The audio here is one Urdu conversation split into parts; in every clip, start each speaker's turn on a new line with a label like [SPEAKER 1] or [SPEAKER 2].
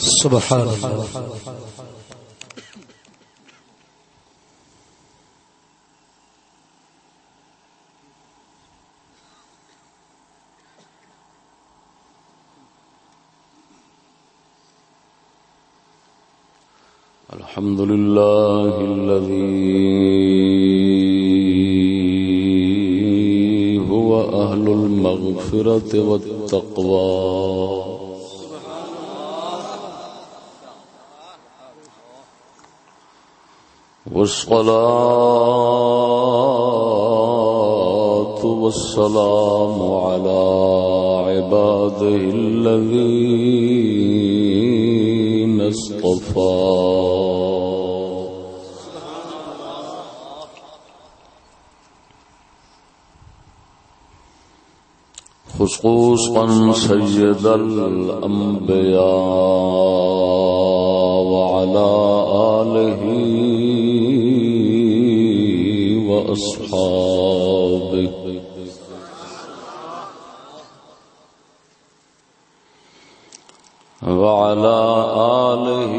[SPEAKER 1] سبحان الله.
[SPEAKER 2] الحمد لله الذي هو أهل المغفرة والتقوى والصلاة والسلام على عباده الذين اصطفى. خصوصا سيد الأنبياء وعلى آله وأصحابه وعلى آله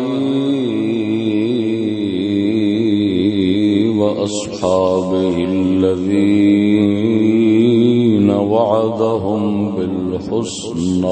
[SPEAKER 2] وأصحابه الذين وعدهم بالحسنى.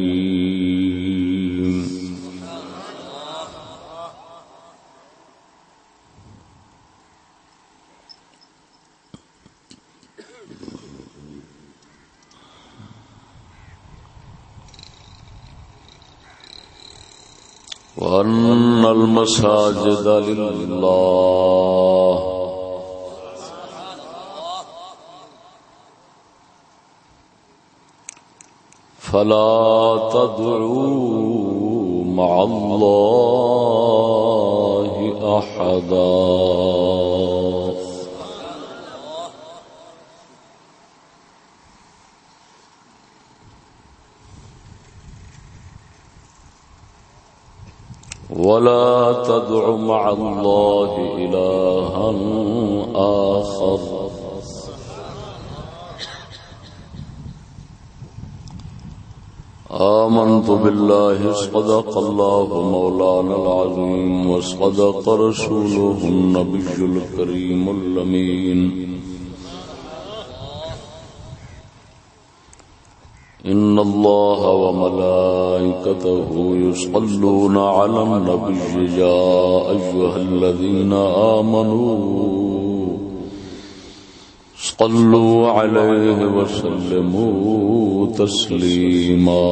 [SPEAKER 2] وأن المساجد لله. فلا تدعوا مع الله أحدا. ولا تدع مع الله إلها آخر. آمنت بالله صدق الله مولانا العظيم وصدق رسوله النبي الكريم اللمين إن الله وملائكته يصلون على النبي يا أيها الذين آمنوا صلوا عليه وسلموا تسليما.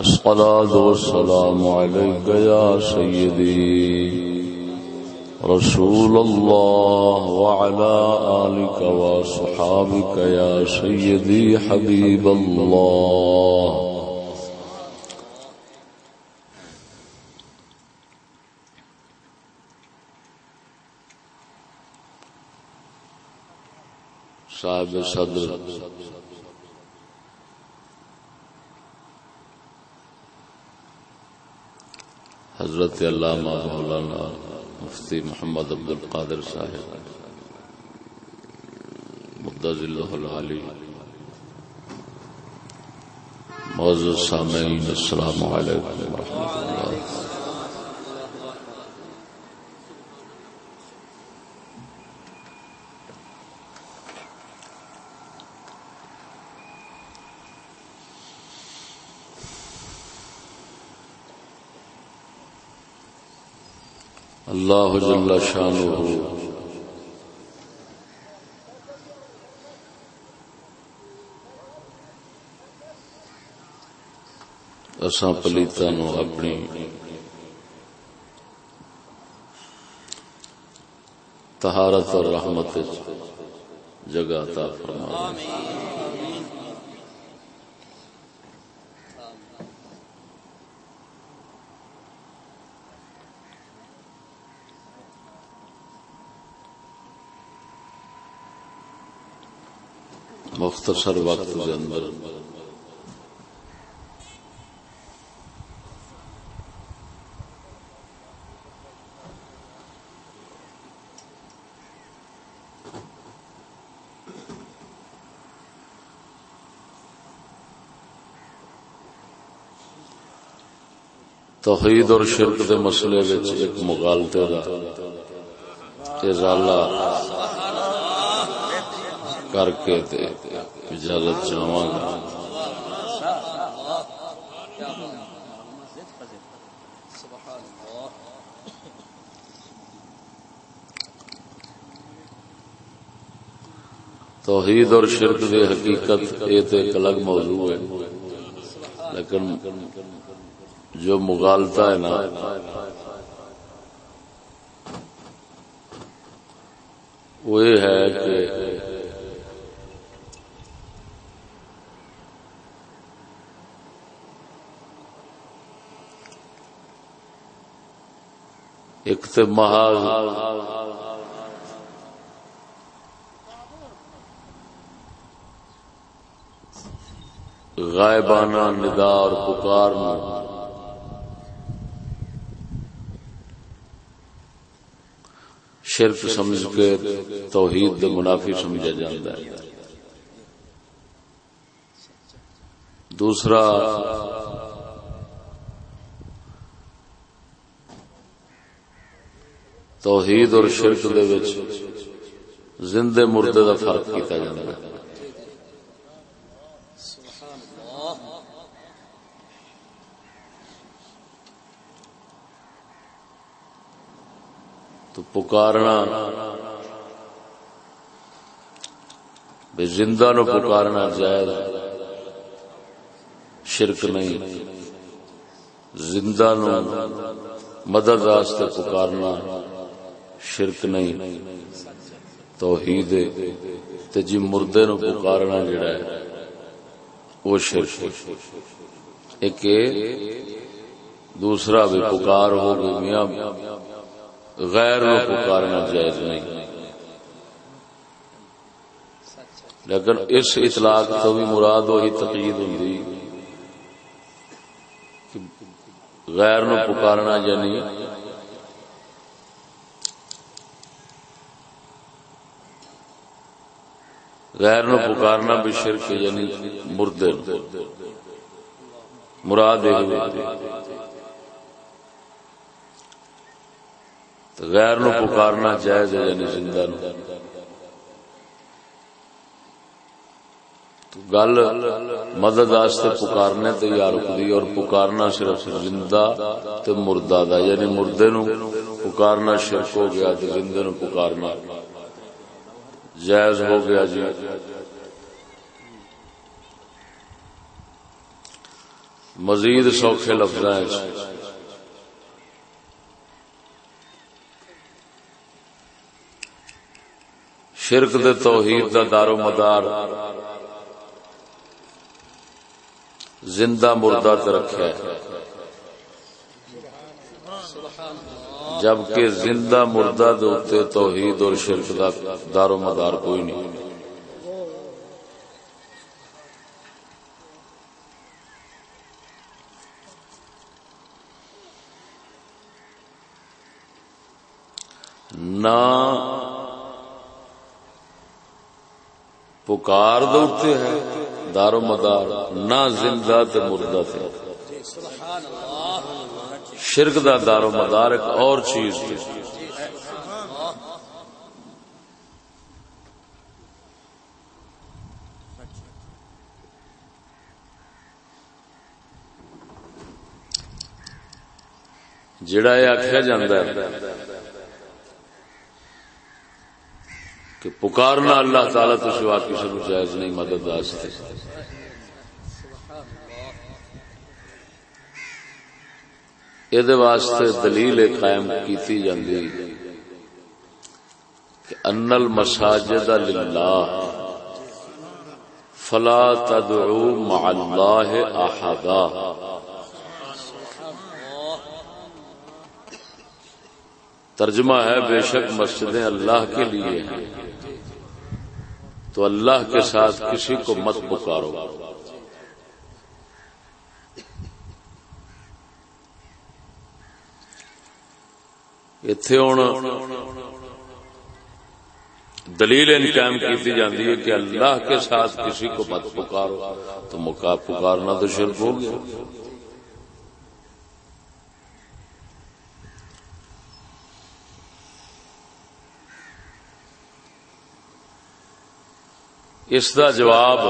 [SPEAKER 2] الصلاة والسلام عليك يا سيدي رسول الله وعلى آلك وصحابك يا سيدي حبيب الله صاحب صدر. حضرت علامہ مولانا مفتی محمد عبد القادر صاحب مدض اللہ العالی معزز سامعین السلام علیکم ورحمۃ اللہ۔ اللہ جل شانہ اساں پلیتا نو اپنی طہارت اور رحمت جگہ عطا فرما مختصر وقت کے اندر توحید اور شرک دے مسئلے وچ ایک مغالطے دا۔ ازالہ کر کے تے۔ اجازت چاہواں گا۔ توحید اور شرک دی حقیقت یہ تو ایک الگ موضوع ہے۔ لیکن جو مغالتا ہے نا، وہ یہ ہے کہ ایک تو محاذ غائبانہ ندار پکار شرف سمجھ کے توحید دے منافی سمجھا جاتا ہے۔ دوسرا توحید اور شرک دے وچ زندے مردے دا فرق کیتا جاتا ہے۔ تو پکارنا بے زندہ نو پکارنا جائز شرک نہیں۔ زندہ نو مدد واسطے پکارنا۔ شرک نہیں. توحید تے جی مردے نو پکارنا جڑا ہے، وہ شرک ایک دوسرا بھی پکار ہو گئی میاں غیر نو پکارنا جائز نہیں. لیکن اس اطلاق تو بھی مراد وہی تقید ہوں غیر نو پکارنا یعنی غیر نو پکارنا بھی شرک یعنی مردے مراد غیر نو پکارنا جائز ہے یعنی زندہ نو۔ گل مدد آستے پکارنے تے یا رکدی اور پکارنا صرف زندہ تے مردہ دا یعنی مردے نو پکارنا شرک ہو گیا، تے زندے نو پکارنا۔ جائز ہو گیا جی۔ مزید سوکھے لفظ شرک دے توحید دا دار و مدار۔ زندہ مردہ تے رکھا ہے۔ جبکہ زندہ مردہ دے توحید اور شرک دا دار و مدار کوئی نہیں۔ نہ پکار دوتے ہیں دار و مدار، نہ زندہ تے مردہ تھے شرک دا دار و مدار ایک اور چیز تھی جڑا یہ آخیا جاندہ ہے کہ پکارنا اللہ تعالی تو سوا کسی کو جائز نہیں مدد واسطے یہ واسطے دلیل قائم کیتی جاندی کہ ان المساجد للہ فلا تدعو مع اللہ احدا ترجمہ ہے بے شک مسجدیں اللہ کے لیے ہیں تو اللہ کے ساتھ کسی کو مت پکارو اتے ہوں دلیل ان قائم کی جاتی ہے کہ اللہ کے ساتھ کسی کو مت پکارو تو مکا پکارنا تو شرک ہو گیا اس دا جواب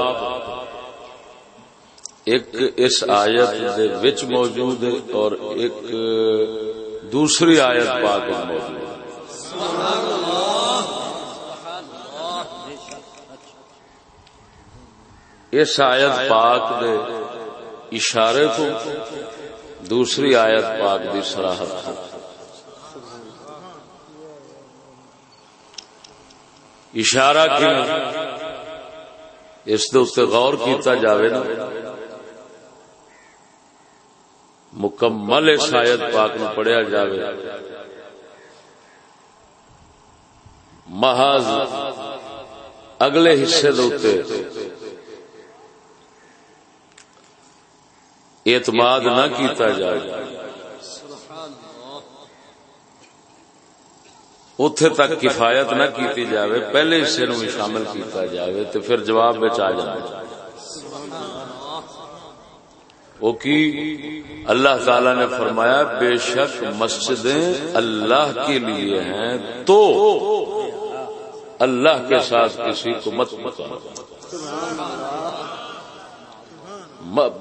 [SPEAKER 2] ایک اس آیت دے وچ موجود ہے اور ایک دوسری آیت پاک موجود ہے۔ اس آیت پاک دے اشارے کو دوسری آیت پاک دی سراہت اشارہ کیوں؟ اس غور کیتا جاوے نا۔ مکمل شاید پاک نو پڑھیا جاوے۔ محض اگلے حصے دوتے اعتماد نہ کیتا جائے۔ اتے تک کفایت نہ کیتی جاوے، پہلے حصے نو شامل کیتا جاوے تو پھر جواب بچ آ جائے وہ کی اللہ تعالی نے فرمایا، بے شک مسجدیں اللہ کے لیے ہیں، تو اللہ کے ساتھ کسی کو مت پکارو۔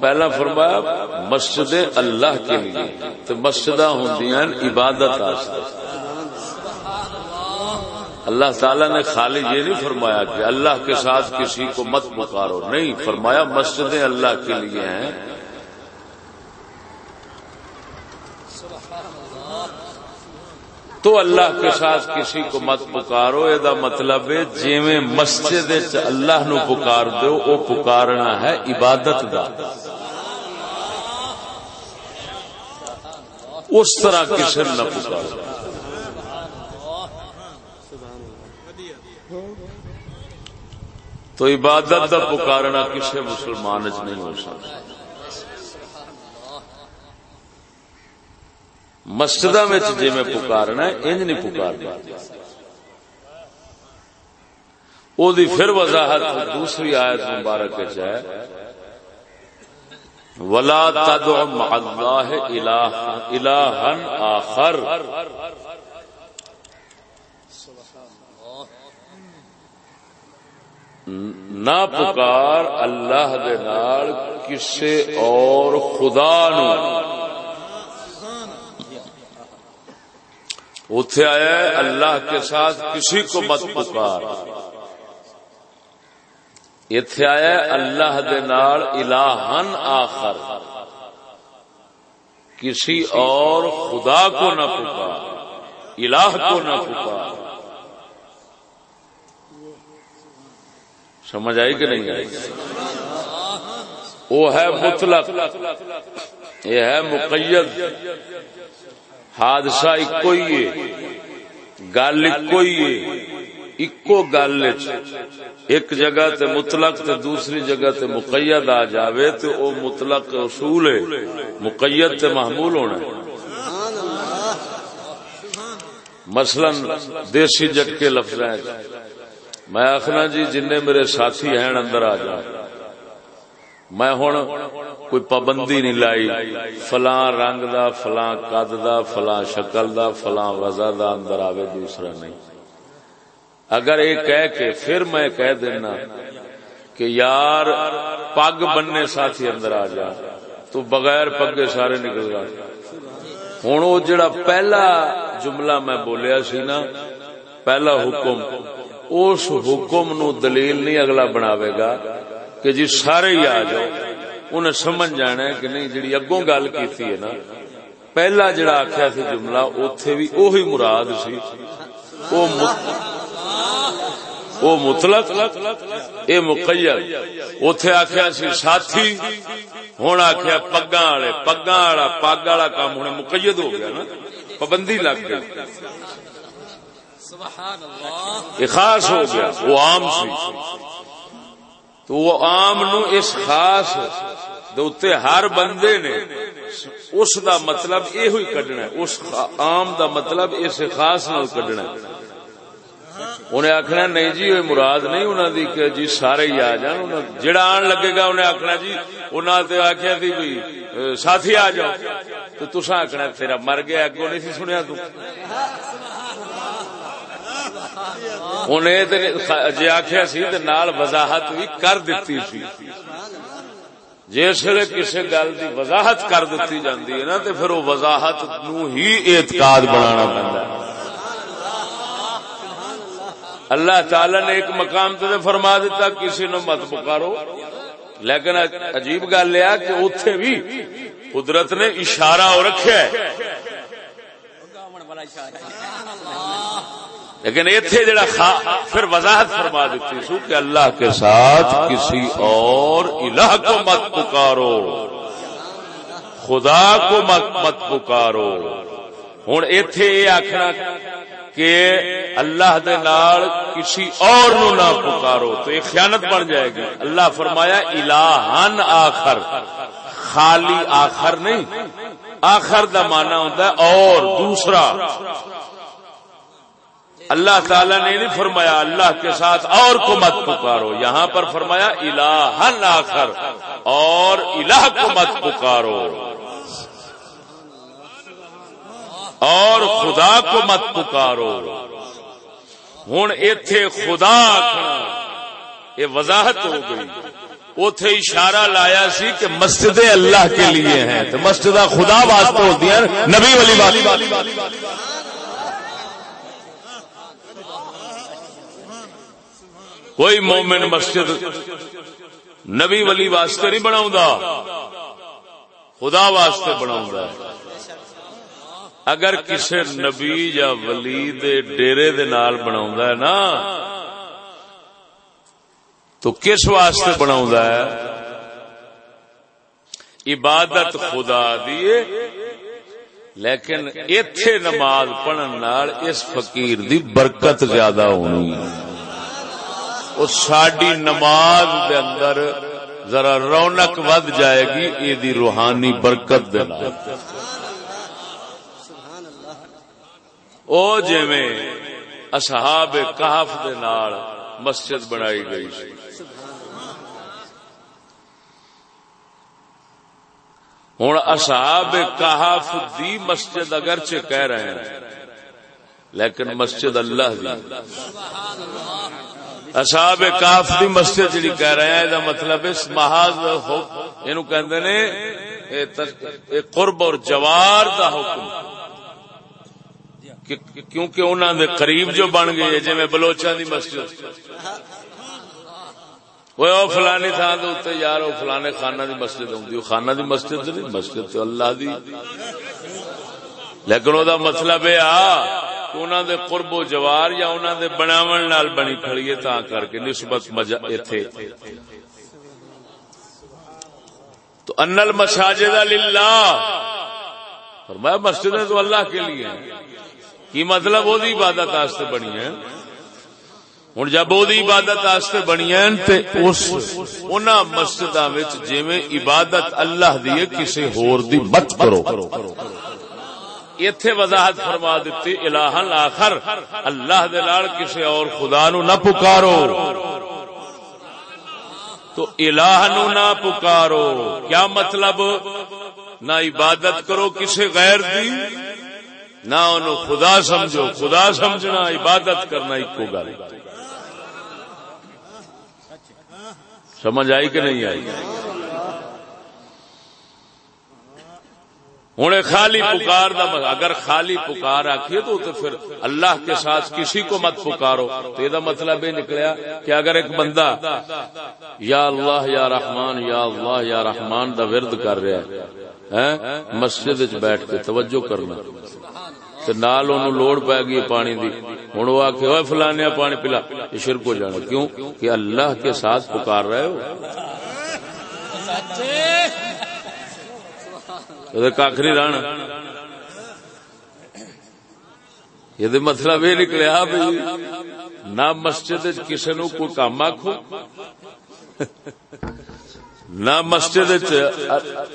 [SPEAKER 2] پہلا فرمایا، مسجدیں اللہ کے لیے تو مسجد ہوں عبادت اللہ تعالیٰ نے خالی یہ نہیں فرمایا کہ اللہ کے ساتھ کسی کو مت پکارو۔ نہیں، فرمایا مسجدیں اللہ کے لیے ہیں۔ تو اللہ کے ساتھ کسی کو مت پکارو، یہ مطلب ہے جی مسجد اللہ نو پکار دو وہ پکارنا ہے عبادت دا۔ اس طرح کسی نہ پکارو۔ تو عبادت دا پکارنا کسی مسلمان چ نہیں ہو سکتا۔ مسجد جی میں پکارنا انج نہیں پکارنا۔ او دی پھر وضاحت دوسری آیت مبارک ہے۔ ولا تدع مع الله الها آخر۔ نہ پکار اللہ دے نال کسے اور خدا نو۔ اتے آیا اللہ کے ساتھ کسی کو مت پکار۔ اتے آیا اللہ دے نال الہن آخر۔ کسی اور خدا کو نہ پکار، الہ کو نہ پکار۔ سمجھ آئی کہ نہیں آئی؟ وہ ہے مطلق، یہ ہے مقید۔ حادثہ ایک ہی گل ایک گل ایک جگہ تے مطلق تے دوسری جگہ تے مقید آ جاوے تو او مطلق اصول ہے۔ مقید تے محمول ہونا ہے۔ مثلا دیسی جٹکے لفظ میں آخنا جی جن میرے ساتھی ہیں اندر آ جا۔ میں ہوں کوئی پابندی نہیں لائی۔ فلاں رنگ دا، فلاں قد دا، فلاں شکل دا، فلاں وزا دا، اندر آوے دوسرا نہیں۔ اگر یہ کہہ کے پھر میں کہہ دینا کہ یار، پگ بننے ساتھی اندر آ جا۔ تو بغیر پگے سارے نکل جا۔ ہوں وہ جڑا پہلا جملہ میں بولیا سی نا، پہلا حکم، اس حکم نو دلیل نہیں اگلا بناوے گا۔ کہ جی سارے ہی آ جاؤ انہیں سمجھ جانا ہے کہ نہیں جڑی اگوں گل کی ہے نا پہلا جڑا آخیا سی جملہ اتے بھی اوہی مراد سی او مطلق اے مقید۔ اتے آخیا سی ساتھی ہوں آخیا پگا والے پگا والا پگ والا کام ہوں مقید ہو گیا نا پابندی لگ گئی۔ خاص ہو گیا وہ عام سی۔ تو وہ عام نو اس خاص دے ہر بندے نے اس دا مطلب یہ ہوئی کڈنا اس عام دا مطلب اس خاص نال کڈنا انہیں آخنا نہیں جی وہ مراد نہیں انہوں دی کہ جی سارے ہی آ جان جڑا آن لگے گا انہیں آخنا جی انہوں نے آخیا تھی بھی ساتھی آ جاؤ۔ تو تسا آخنا تیرا مر گیا اگو نہیں سی سنیا تو۔ انہیں جی آخیا سی نال وضاحت بھی کر دیتی سی۔ جس کسی گل کی وضاحت کر دیتی جاتی ہے نا تو پھر وہ وضاحت نو ہی اعتقاد بنا پہ اللہ تعالی نے ایک مقام تے فرما دیتا کسی نو مت پکارو۔ لیکن عجیب گل یہ کہ اتے بھی قدرت نے اشارہ رکھا ہے۔ لیکن اتنے جڑا پھر وضاحت فرما دیتی سو کہ اللہ کے ساتھ کسی اور الہ کو مت پکارو۔ خدا کو مت مت پکارو۔ ہوں اتے یہ آخنا کہ اللہ دے نال کسی اور نو نہ پکارو تو یہ خیانت بن جائے گی۔ اللہ فرمایا الہن آخر۔ خالی آخر نہیں، آخر دا مانا ہوتا ہے اور دوسرا۔ اللہ تعالیٰ نے نہیں فرمایا اللہ کے ساتھ اور کو مت پکارو۔ یہاں پر فرمایا الہن آخر اور الہ کو مت پکارو۔ اور خدا کو مت پکارو۔ ہوں اتے خدا یہ وضاحت ہو گئی۔ اتے اشارہ لایا سی کہ مسجد اللہ کے لیے ہیں۔ تو مسجد خدا واسطے ہوتی ہیں، نبی والی والی کوئی مومن مسجد نبی ولی واسطے نہیں بنا خدا واسطے بنا اگر کسی نبی یا ولی دے ڈیرے دے نال بنا ہے نا، تو کس واسطے بنا ہے؟ عبادت خدا دیے لیکن اتے نماز پڑھن اس فقیر دی برکت زیادہ ہونی۔ وہ ساری نماز دے اندر ذرا رونق ود جائے گی یہ روحانی برکت دے او جی میں اصحاب کہف دے نال مسجد بنائی گئی ہوں اصحاب کہف دی مسجد اگرچہ کہہ رہے ہیں، لیکن مسجد اللہ دی۔ اصحاب کاف دی مسجد جڑی کہہ رہے ہیں مطلب اس محاذ یہ کہندے نے قرب اور جوار دا حکم۔ کیونکہ انہوں دے قریب جو بن گئے جی میں بلوچا دی مسجد۔ وہ فلانی تھان دے اتنے یار وہ فلانے خانہ دی مسجد ہوں خانہ دی مسجد نہیں، مسجد تو اللہ دی۔ لیکن وہ مطلب یہ آ انہوں دے قرب و جوار یا انہوں دے بناون نال بنی کھڑی تا کر کے نسبت مجا ایتھے. تو ان المساجد للہ. فرمایا مسجدیں تو اللہ کے لیے ہیں. کی مطلب وہ عبادت واسطے بنی ہے ہوں جب وہ عبادت واسطے بنی ہیں تے اس انہاں مسجداں وچ جویں عبادت اللہ دی کسی ہور دی مت کرو۔ اتے وضاحت فرما دیتی الہ آخر، اللہ دلال کسی اور خدا نو نہ پکارو۔ تو الہ نو نہ پکارو۔ کیا مطلب؟ نہ عبادت کرو کسی غیر دی، نہ انہوں خدا سمجھو۔ خدا سمجھنا، عبادت کرنا ایک کو گل۔ سمجھ آئی کہ نہیں آئی؟ ہوں خالی پکار دا اگر خالی پکار آخیے تو پھر اللہ کے ساتھ کسی کو مت پکارو۔ تو یہ مطلب یہ نکلیا کہ اگر ایک بندہ یا اللہ یا رحمان یا اللہ یا رحمان دا ورد کر رہا ہے ہاں، مسجد بیٹھ کے توجہ کرنا۔ نال لوڑ پی گئی پانی دی۔ ہوں وہ آخ فلانے پانی پلا۔ یہ شرک ہو جانا۔ کیوں؟ کہ اللہ کے ساتھ پکار رہے ہو۔ کھ نہیں رہنا یہ مطلب یہ نکلیا بھی نہ مسجد کسی نو کوئی کام آخو نہ مسجد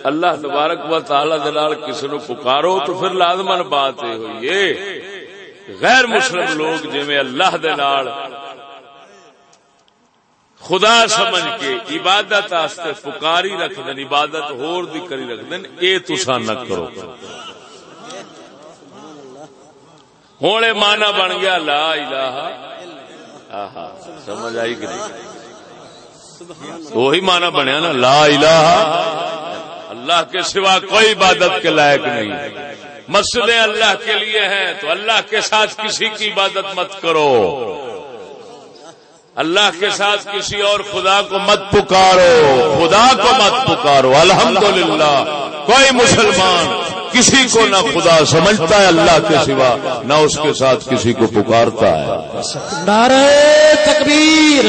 [SPEAKER 2] اللہ تبارک و تعالی دلال کسی نو پکارو تو پھر لازمن بات یہ ہوئی غیر مسلم لوگ جی اللہ دلال خدا سمجھ کے عبادت آستے پکاری رکھ دین عبادت ہور دی کری رکھ دین اے تسا نہ کرو۔ ہونے مانا بن گیا لا الہ۔ آہا، سمجھ آئی کہ نہیں؟ وہی مانا بنیا نا، لا الہ۔ اللہ کے سوا کوئی عبادت کے لائق نہیں۔ مسئلے اللہ کے لیے ہیں، تو اللہ کے ساتھ کسی کی عبادت مت کرو۔ اللہ کے ساتھ کسی اور خدا کو مت پکارو، خدا کو مت پکارو، الحمدللہ۔ کوئی مسلمان کسی کو نہ خدا سمجھتا ہے، اللہ کے سوا نہ اس کے ساتھ کسی کو پکارتا ہے۔
[SPEAKER 1] نعرہ تکبیر،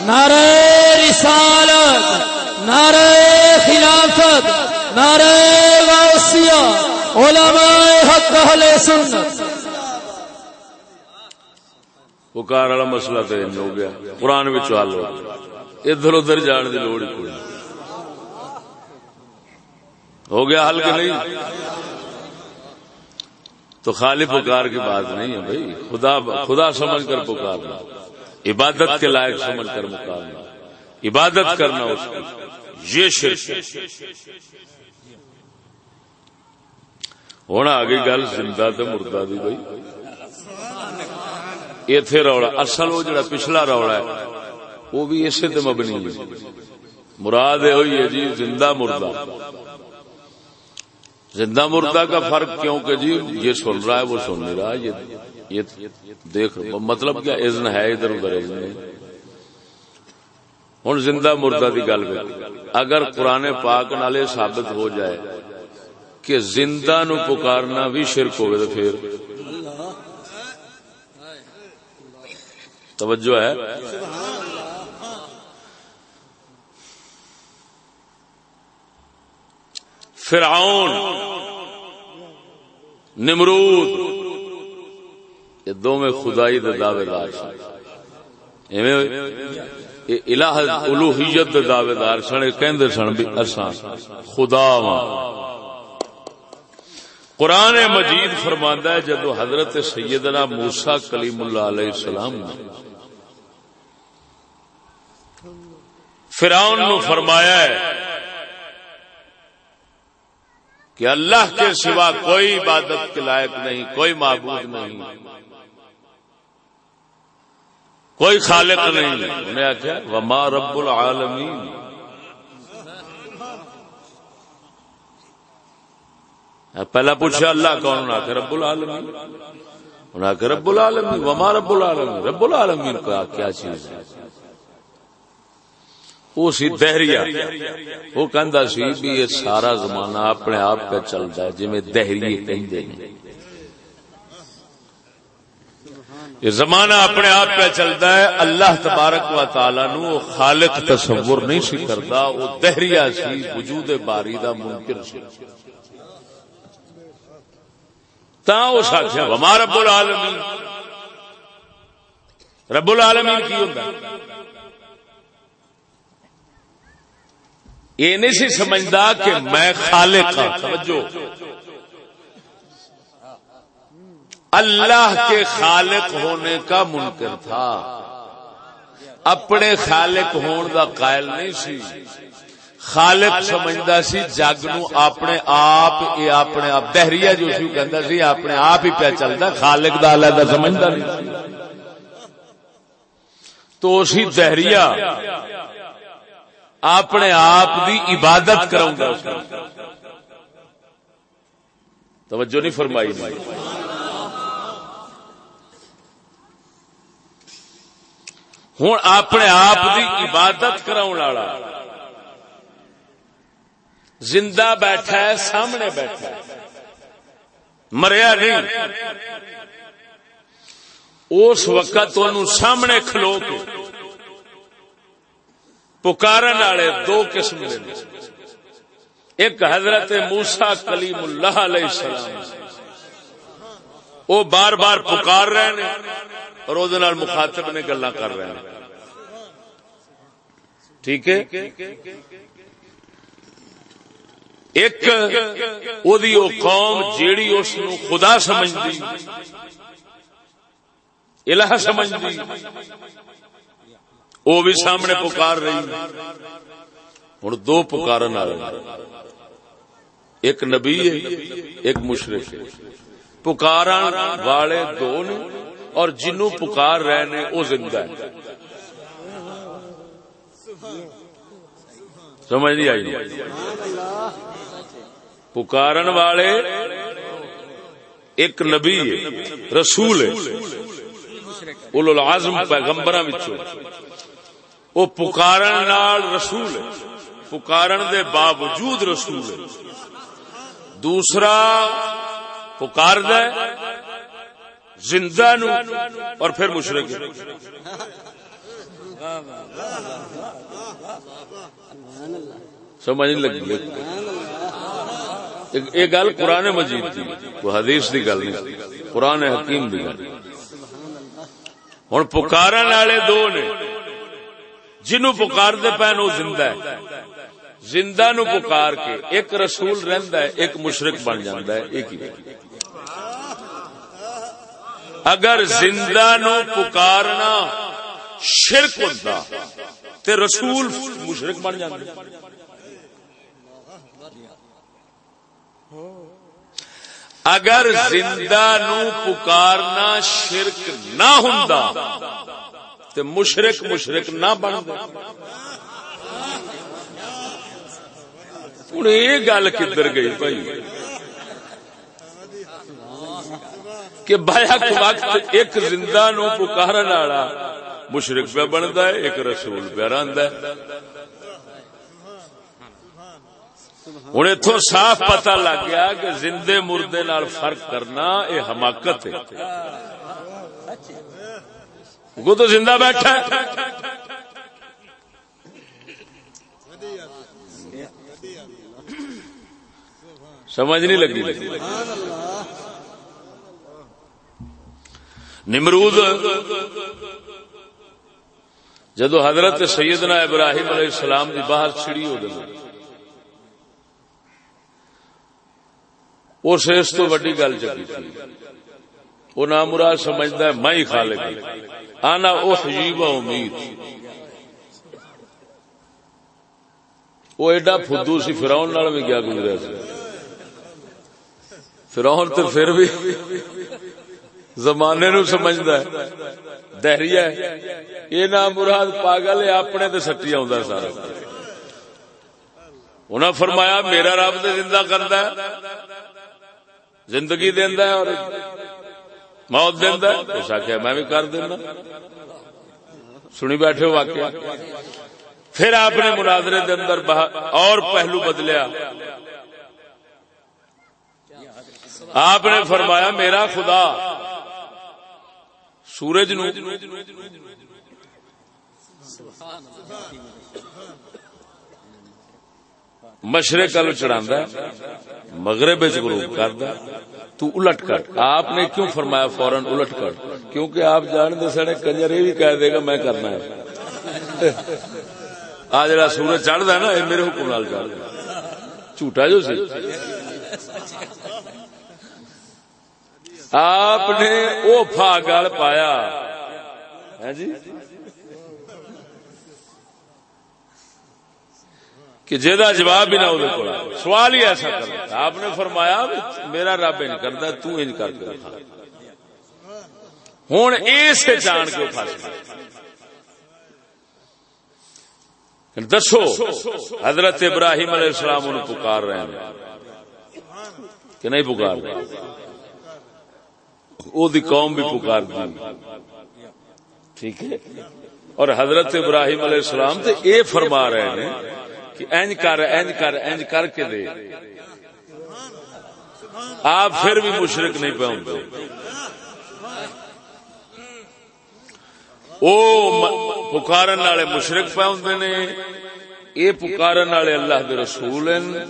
[SPEAKER 1] نعرہ رسالت، نعرہ خلافت، نعرہ غوثیہ علماء حق اہل سنت۔
[SPEAKER 2] پکار والا مسئلہ تو ہو گیا قرآن حل ہو گیا ادھر ادھر جان کی لوڑ کوئی ہو گیا حل کہ نہیں تو خالی پکار کی بات نہیں ہے بھائی خدا خدا سمجھ کر پکارنا عبادت کے لائق سمجھ کر مکالنا عبادت کرنا اس کی یہ شرک ہونا آگے گل زندہ تو مردہ دی بھائی ایتھے رولا اصل وہ جڑا پچھلا رولا ہے، وہ بھی اسے تے مبنی ہے۔ مراد یہ ہوئی ہے جی زندہ مردہ۔ زندہ مردہ کا فرق کیوں کہ جی یہ سن رہا ہے، وہ سن نہیں رہا، یہ یہ دیکھ مطلب کیا اذن ہے ادھر ادھر اذن نہیں ہوں زندہ مردہ کی گل اگر قرآن پاک نالے ثابت ہو جائے کہ زندہ نو پکارنا بھی شرک ہوگا تو پھر توجہ ہے۔ فرعون، نمرود، یہ دو میں خدائی دے دعوے دار الوحیت دے دعوے دار سن کہندے سن بھی اساں خدا واں قرآن مجید فرماندا ہے، جدو حضرت سیدنا موسا کلیم اللہ علیہ السلام نے فرعون نو فرمایا ہے کہ اللہ کے سوا کوئی عبادت کے لائق نہیں، کوئی معبود نہیں۔ کوئی خالق نہیں۔ انہیں آخیا وما رب العالمین پہلا پوچھا، اللہ کون؟ انہوں نے رب العالمین۔ انہوں نے رب العالمین۔ وما رب العالمین رب العالمین کا کیا چیز ہے؟ وہ سی دہریا۔ وہ کہندا سی بھی یہ سارا زمانہ اپنے آپ پہ چلتا ہے جی میں دہری کہندے ہیں یہ زمانہ اپنے آپ پہ چلتا ہے، اللہ تبارک و تعالی نو خالق تصور نہیں سی کرتا وہ دہریا سی، وجود باری دا ممکن سی۔ تا اس آخیا ہمارا رب العالمین۔ رب العالمین کی ہوتا یہ نہیں سی سمجھتا کہ میں خالق ہوں سمجھو اللہ کے خالق ہونے کا منکر تھا۔ اپنے خالق ہون دا قائل نہیں سی۔ خالق سمجھدا سی جگ نو اپنے آپ، یہ اپنے آپ دہریا جو سی کہندا سی اپنے آپ ہی پہ چلدا۔ خالق دا علیحدہ سمجھدا نہیں۔ تو اسی دہریا اپنے آپ دی عبادت کراؤں گا توجہ نہیں فرمائی ہوں اپنے آپ دی عبادت کراؤ والا۔ زندہ بیٹھا ہے، سامنے بیٹھا ہے۔ مریا نہیں۔ اس وقت سامنے کھلو کے۔ پکارن والے دو قسم ایک حضرت موسا کلیم اللہ علیہ السلام۔ وہ بار بار پکار رہے ہیں اور وہ مخاطب نے گلا کر رہے ہیں ٹھیک ہے؟ ایک قوم جیڑی اس خدا سمجھتی الہ سمجھتی وہ بھی سامنے پکار رہی ہوں دو پکار ایک نبی ہے، ایک مشرق ہے۔ پکار والے دو نے اور جنو پکار رہے نے، وہ زندہ ہے سمجھ نہیں آئی؟ پکارن والے ایک نبی ہے، رسول ہے۔ العظم پیغمبر وہ پکارن رسول ہے۔ پکارن دے باوجود رسول ہے۔ دوسرا پکار دے زندہ نو اور پھر مشرق سمجھ لگی۔ یہ گل قرآن مجید تھی وہ حدیث دی گل نہیں۔ قرآن حکیم دی۔ گل ہوں پکار والے دو نے۔ جنو پکار دے پین وہ زندہ ہے۔ زندہ نو پکار کے ایک رسول رہندا ہے، ایک مشرق بن جاندا ہے، ایک ہی اگر زندہ نو پکارنا شرک ہوتا تے رسول مشرق بن جاندا اگر زندہ نو پکارنا شرک نہ ہوندا تے مشرق مشرق نہ بندا ہوں یہ گل کدھر گئی بھائی؟ کہ بیک وقت ایک زندہ نو پکار والا مشرق پہ بنتا ہے ایک رسول پہ ہے۔ ہوں اتو صاف پتا لگ گیا کہ زندے مردے نال فرق کرنا یہ حماقت ہے۔ وہ تو زندہ بیٹھا سمجھ نہیں لگی نمرود، جدو حضرت سیدنا ابراہیم علیہ السلام کی باہر چڑی ہو گئی۔ اس اس تو وڈی گل چکی تھی۔ وہ نام مراد سمجھتا ہے، میں ہی کھا لے آنا وہ حجیب امید وہ ایڈا فدو سی فراؤن بھی کیا گزرا سی۔ فرون تو پھر بھی زمانے نو سمجھدا ہے۔ دہریا یہ نام مراد پاگل ہے، اپنے تے سٹی آندا سارا۔ انہاں فرمایا، میرا رب تے زندہ کردا ہے۔ زندگی دیندا ہے اور موت دیندا ہے اس آخیا میں بھی کر دینا سنی بیٹھے ہو واقعہ پھر آپ نے مناظرے دے اندر اور پہلو بدلیا آپ نے فرمایا میرا خدا سورج نو مشرق کل چڑھا مغرب وچ غروب کردا تو الٹ کر۔ آپ نے کیوں فرمایا فورن الٹ کر؟ کیونکہ آپ جانتے سڑے کنجر یہ بھی کہہ دے گا، میں کرنا ہے۔ آ جڑا سورج چڑھتا ہے نا، یہ میرے حکم نال چڑھتا جھوٹا جو سی۔ آپ نے وہ فا گل پایا ہاں جی؟ کہ جہاں جواب بھی نہ سوال ہی ایسا کر آپ نے فرمایا میرا رب ان کرتا تو ان کر کے رکھا۔ ہوں اس جان کے دسو، حضرت ابراہیم علیہ السلام انہوں پکار رہے ہیں۔ کہ نہیں پکار رہے؟ دی قوم بھی پکار دی۔ ٹھیک ہے۔ اور حضرت ابراہیم علیہ السلام تے اے فرما رہے ہیں کہ اینج کر اینج کر اینج کر کے دے۔ آپ پھر بھی مشرق نہیں پہ ہوں او پکارن والے مشرق پہ ہوں نے۔ اے پکارن والے اللہ دے رسول ہیں۔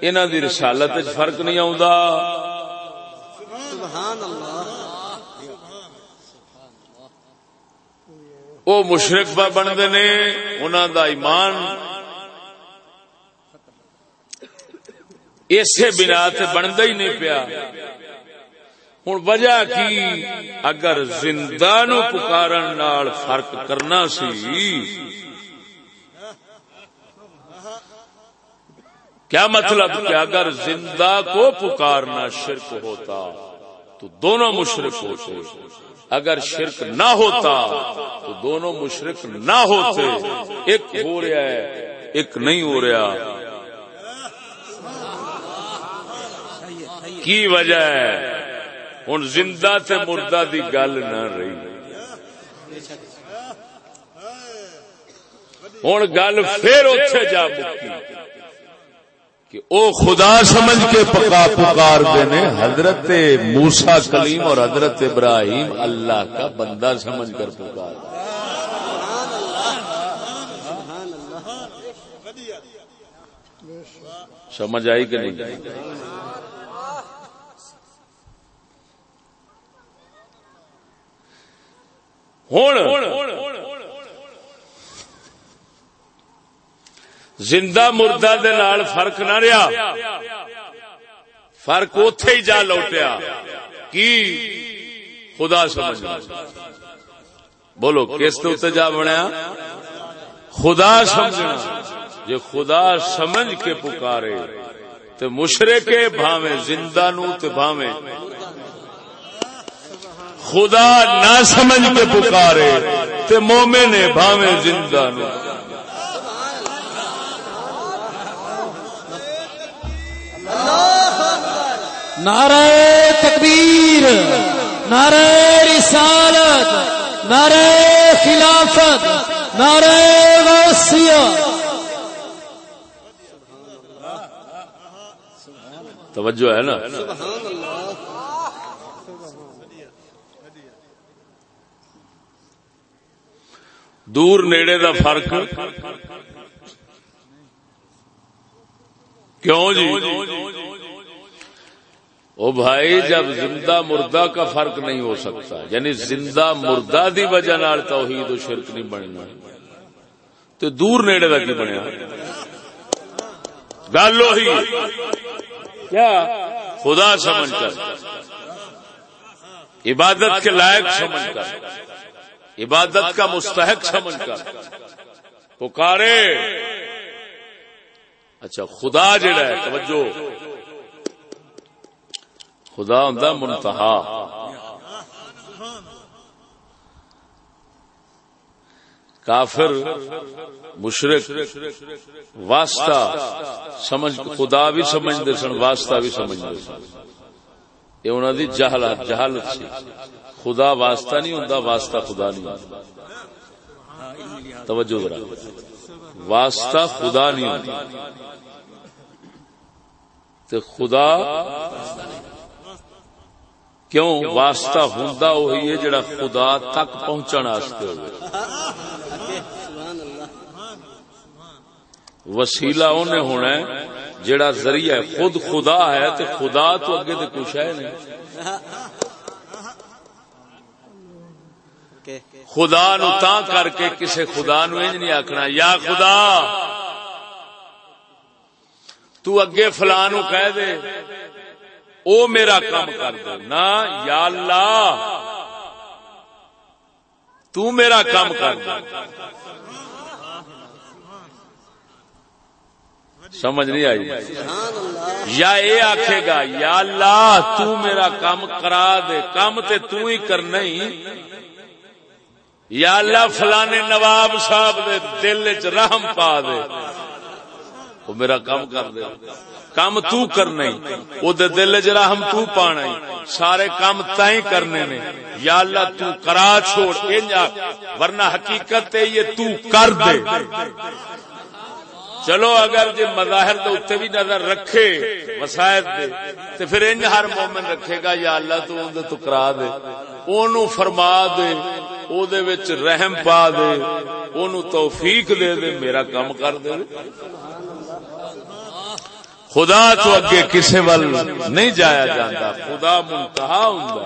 [SPEAKER 2] انہاں دی رسالت وچ فرق نہیں آوندا۔ سبحان اللہ وہ مشرق پہ بنتے نے انہوں دا ایمان اسی بنا بنتا ہی نہیں پیا۔ ہوں وجہ کی؟ اگر زندہ نو پکارن نال فرق کرنا سی۔ کیا مطلب کہ اگر زندہ کو پکارنا شرک ہوتا تو دونوں مشرق ہوتے۔ اگر شرک نہ ہوتا تو دونوں مشرق نہ ہوتے۔ ایک ہو رہا ہے، ایک نہیں ہو رہا۔ کی وجہ ہے؟ ہوں زندہ تے مردہ دی گل نہ رہی۔ ہوں گل پھر اتے جا مکی۔ کہ او خدا سمجھ کے پکا پکار دینے حضرت موسا کلیم اور حضرت ابراہیم اللہ کا بندہ سمجھ کر پکار۔ سمجھ آئی کہ نہیں؟ ہوں زندہ مردہ دے نال فرق نہ رہا فرق اتے ہی جا لوٹیا۔ کی؟ خدا سمجھ بولو، کس تو جا بنیا؟ خدا سمجھنا جو خدا سمجھ کے پکارے تو مشرے کے بھاوے زندہ نو تے بھاوے خدا نہ سمجھ کے پکارے تے مومے نے بھاوے زندہ نو۔
[SPEAKER 1] نعرہ تکبیر نعرہ رسالت نعرہ خلافت نعرہ غوثیہ
[SPEAKER 2] توجہ ہے نا؟ دور نیڑے دا فرق؟ کیوں جی؟ او بھائی، جب زندہ مردہ کا فرق نہیں ہو سکتا یعنی زندہ مردہ دی وجہ نال توحید و شرک نہیں بننا، تو دور نیڑے کا کی بنیا؟ گل وہی۔ کیا؟ خدا سمجھ کر۔ عبادت کے لائق سمجھ کر۔ عبادت کا مستحق سمجھ کر۔ پکارے۔ اچھا خدا جڑا ہے، توجہ۔ خدا ہوں منتہا۔ کافر مشرق واسطہ، سمجھ، خدا بھی سمجھتے سن، واسطہ بھی سمجھتے سن۔ یہ انہوں دی جہالت جہالت سی۔ خدا واسطہ نہیں ہوں واسطہ خدا نہیں ہوتا توجہ ذرا۔ واسطہ خدا نہیں ہوتا تو خدا کیوں واسطہ ہوں وہی ہے جڑا خدا تک پہنچن ہوئے۔ وسیلہ انہیں ہونا ہے۔ جڑا ذریعہ ہے خود خدا ہے تو خدا تو اگے تو کچھ ہے نہیں۔ خدا نو تا کر کے کسے خدا نو انج نہیں آکھنا۔ یا خدا تو اگے فلاں نو کہہ دے او میرا کام کر دے۔ نہ یا اللہ تو میرا کام کر دے۔ سمجھ نہیں آئی۔ یا اے آکھے گا، یا اللہ، تو میرا کام کرا دے، کام تے تو ہی کرنا ہی یا اللہ، فلانے نواب صاحب دے دل چ رحم پا دے۔ وہ میرا کام کر دے۔ کام تو کرنا او دے دل چ رحم تو پانا ہی سارے کام تائیں کرنے نے۔ یا اللہ، تو کرا چھوڑ ورنہ حقیقت تے یہ تو کر دے۔ چلو اگر جی مظاہر دے اتنے بھی نظر رکھے وسائد دے تو پھر انج ہر مومن رکھے گا، یا اللہ تو اندر تو کرا دے۔ اونو فرما دے، او دے وچ رحم پا دے، اونو توفیق دے دے، میرا کام کر دے۔ خدا تو اگے کسے ول نہیں جایا جاتا خدا منتہا ہوں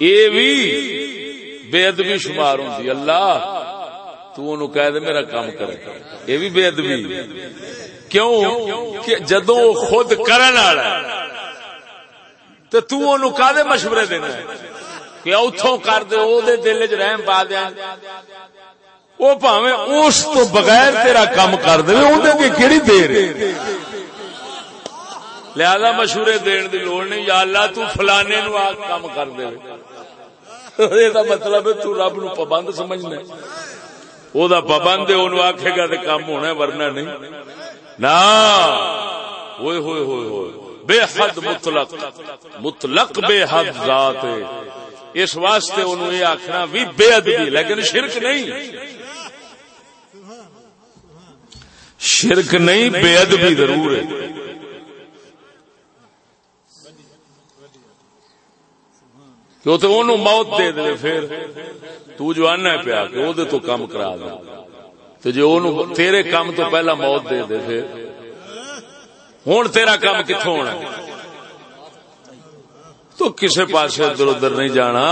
[SPEAKER 2] یہ بھی بے ادبی شمار ہوں اللہ۔ تو کہہ دے میرا کام کرے۔ یہ بھی بے ادبی کیوں؟ کہ جدو خود کرن والا تو تو کا دے مشورے دینا کہ اتوں کر دے او دے دل چ رحم پا دیا۔ وہ پاوے اس تو بغیر تیرا کام کر دے اندر کہڑی دیر لہذا مشورے دین دی لوڑ نہیں، یا اللہ تو فلانے نو آ کام کر دے۔ مطلب ہے تو رب نو پابند سمجھنا او دا پابند ہے اونوں آکھے گا تے کام ہونا ہے ورنہ نہیں نا ہوئے ہوئے ہوئے ہوئے بے حد مطلق مطلق بے حد ذات ہے اس واسطے انہوں یہ آخنا بھی بے ادبی لیکن شرک نہیں شرک نہیں بے ادبی ضرور ہے تو تے انہوں موت دے دے پھر تو جو آنا ہے پیا کہ وہ تو کم کرا دے۔ تو جو انہوں تیرے کم تو پہلا موت دے دے پھر۔ ہوں تیرا کم کتوں ہونا؟ تو کسے پاس ادھر ادھر نہیں جانا۔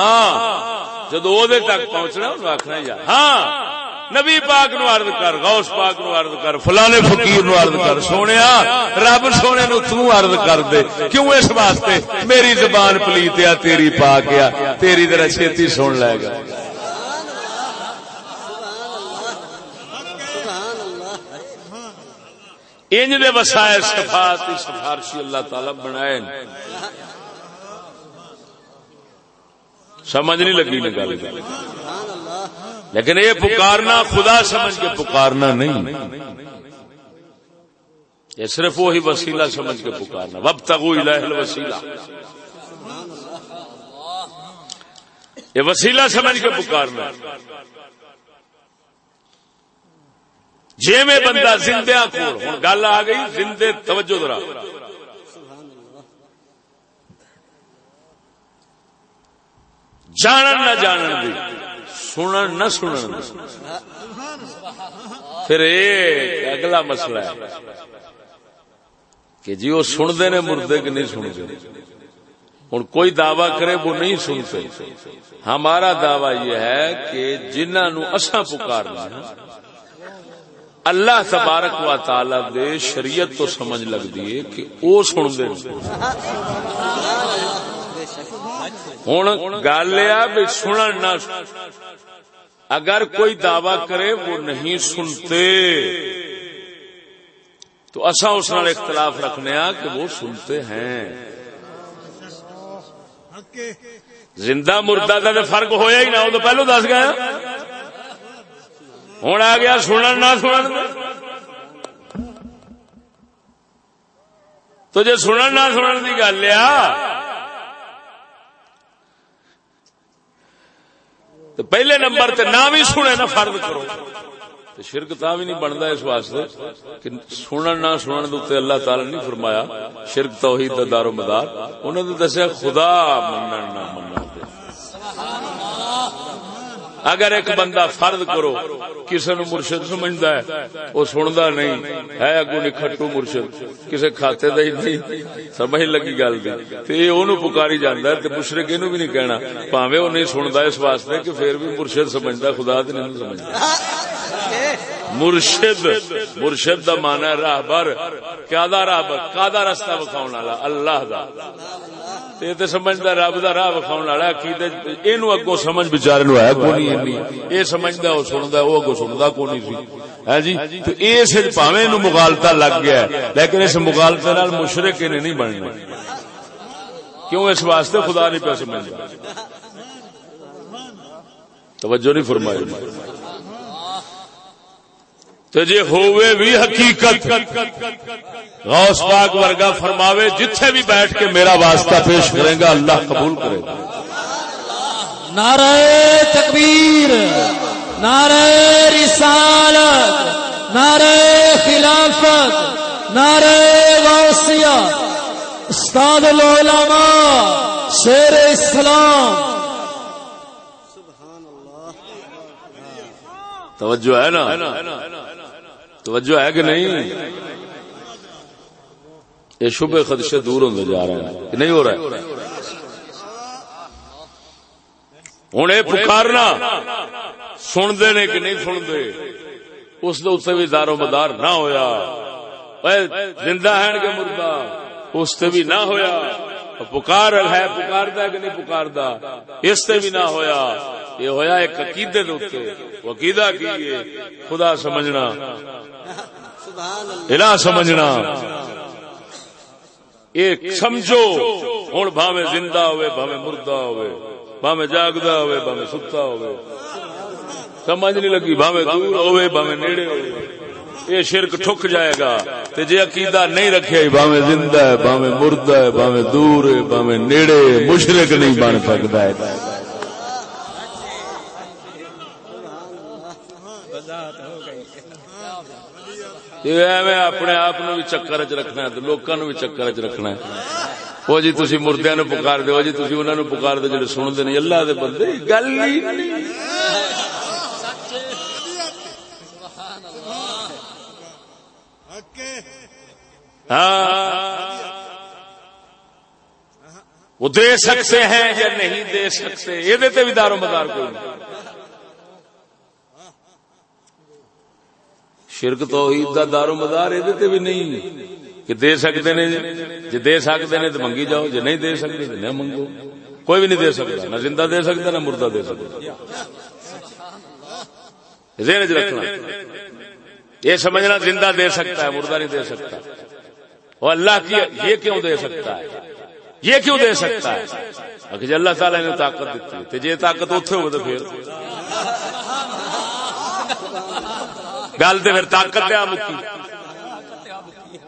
[SPEAKER 2] جدو تک پہنچنا آخنا یا ہاں۔ نبی پاک نو عرض کر، غوث پاک نو عرض کر فلانے فقیر نو عرض کر سونے رب سونے نو تو عرض کر دے۔ کیوں اس واسطے؟ میری زبان پلیتیا تیری پا گیا تیری طرح چھتی سن لے گا۔ انج دے وسائل صفات سفارشی اللہ تعالی بنائے سمجھ نہیں لگی نا گل۔ لیکن یہ پکارنا خدا سمجھ کے پکارنا نہیں۔ یہ صرف وہی وسیلہ سمجھ کے پکارنا۔ وب تک وسیلہ یہ وسیلہ سمجھ کے پکارنا۔ جی میں بندہ زندہ کول ہوں گل آ گئی، زندے توجہ درا جانن نہ جانن دی۔ سنن نہ سنن پھر ایک اگلا مسئلہ ہے کہ جی وہ سنتے نے مردے کہ نہیں سنتے ہوں کوئی دعوی کرے وہ نہیں سنتے ہمارا دعوی یہ ہے کہ جنہوں اصا پکارنا اللہ تبارک و تعالی دے شریعت تو سمجھ لگ دیے کہ وہ سن دے ہوں گل یہ سنن نہ اگر کوئی دعوی کرے وہ نہیں سنتے۔ تو اصا اس نال اختلاف رکھنے کہ وہ سنتے ہیں۔ زندہ مردہ کا تو فرق ہویا ہی نہ، وہ تو پہلو دس گیا۔ ہوں آ گیا، سنن نہ سنن۔ تو جی سنن نہ سنن کی گل آ تو پہلے نمبر تے نام ہی سنے نہ فرد کرو۔ تو شرک تا بھی نہیں بنتا اس واسطے کہ سنن نہ سنن دے اللہ تعالی نے فرمایا، شرک توحید دا دار و مدار۔ انہوں نے دسیا، خدا منن نہ منن سبحان اللہ اگر ایک بندہ فرد کرو کسی نو مرشد سمجھتا ہے وہ سنتا نہیں ہے اگو نکھٹو مرشد کسی کھاتے دا ہی نہیں سمجھ لگی گل دی اونوں پکاری جاندا ہے تے مشرک اینو بھی نہیں کہنا پاویں او نہیں سندا اس واسطے کہ پھر بھی مرشد سمجھدا خدا تے نہیں سمجھدا مرشد. مرشد دا معنی ہے راہبر. کیا دا راہبر؟ کا دا رستہ والا؟ اللہ دا. تے تے سمجھدا رب دا راہ بکھاون والا عقیدے اینو اگوں سمجھ بیچارے نو ہے کوئی نہیں اے سمجھدا او سندا او اگوں سندا نہیں سی؟ ہے جی؟ تو اس پاویں نو مغالطہ لگ گیا لیکن اس مغالطے نال مشرک نہیں بننا کیوں اس واسطے؟ خدا نہیں پہ سمجھدا۔ توجہ نہیں فرمائی۔ تو جی ہوئے بھی حقیقت۔ غوث پاک ورگا فرماوے جتھے بھی بیٹھ کے میرا واسطہ پیش کرے گا اللہ قبول کرے گا۔
[SPEAKER 1] نعرہ تکبیر نعرہ رسالت نعرہ خلافت نعرہ غوثیہ استاد العلماء شیر اسلام۔
[SPEAKER 2] توجہ ہے نا؟ توجہ ہے کہ نہیں؟ یہ شبہ خدشے دور ہوتے جا رہے ہیں۔ کہ نہیں ہو رہا ہے؟ ہوں یہ پکارنا سنتے نے کہ نہیں سنتے؟ اس اتنے بھی دارو مدار نہ ہویا۔ زندہ ہے کہ مردہ؟ اس سے بھی نہ ہویا۔ پکار ہے پکاردا کہ نہیں پکاردا اس سے بھی نہ ہویا۔ یہ ہویا ایک عقیدے دے عقیدہ کی ہے؟ خدا سمجھنا۔ الہ سمجھنا۔ ایک سمجھو ہوں بھاوے زندہ ہوئے بھاوے مردہ ہوئے بھاوے جاگدا ہوئے بھاوے ستا ہوئے۔ سمجھ نہیں لگی بھاوے دور ہوئے بھاوے نیڑے ہوئے۔ یہ شرک ٹھک جائے گا۔ تے جے عقیدہ نہیں رکھے باویں زندہ ہے باویں مردہ ہے باویں دور ہے باویں نیڑے مشرک نہیں بن سکتا ہے۔ میں اپنے آپ بھی چکر چ رکھنا ہے، لوکاں بھی چکر چ رکھنا ہے۔ وہ جی تھی مردیا نو پکار دو جی تھی انہوں نے پکار دو جی سنتے نہیں، اللہ دے بندے گل ہاں ہاں۔ وہ دے سکتے ہیں یا نہیں دے سکتے، یہ دیتے بھی دارو مدار کوئی شرک تو عید کا دارو مدار یہ دیتے بھی نہیں۔ کہ دے سکتے نے جی دے سکتے نے تو منگی جاؤ جی نہیں دے سکتے تو نہیں منگو۔ کوئی بھی نہیں دے سکتا، نہ زندہ دے سکتا، نہ مردہ دے سکتا۔ ذہن رکھنا۔ یہ سمجھنا زندہ دے سکتا ہے، مردہ نہیں دے سکتا۔ وہ اللہ کی یہ کیوں دے سکتا ہے؟ یہ کیوں دے سکتا ہے؟ اگر جی اللہ تعالی نے طاقت دیتی ہے، تو جی طاقت اتنے ہو تو پھر۔ گل تو پھر طاقت دیا مکی۔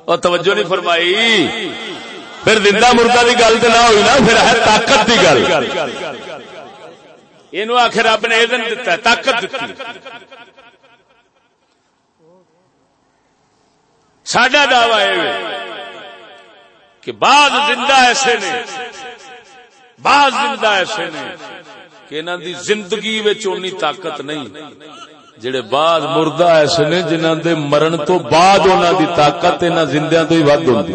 [SPEAKER 2] اور توجہ نہیں فرمائی۔ پھر زندہ مردہ کی گل تو نہ ہوئی نا، پھر ہے طاقت کی گل۔ یہ آخر رب نے یہ دتا ہے، طاقت دیتی سڈا دعوی کہ بعض زندہ ایسے نے بعض زندہ ایسے نے کہ انہوں دی زندگی اونی طاقت نہیں۔ جڑے بعض مردہ ایسے نے جنہوں دے مرن تو بعد انہوں دی طاقت انہوں زندیاں تو ہی ود ہوتی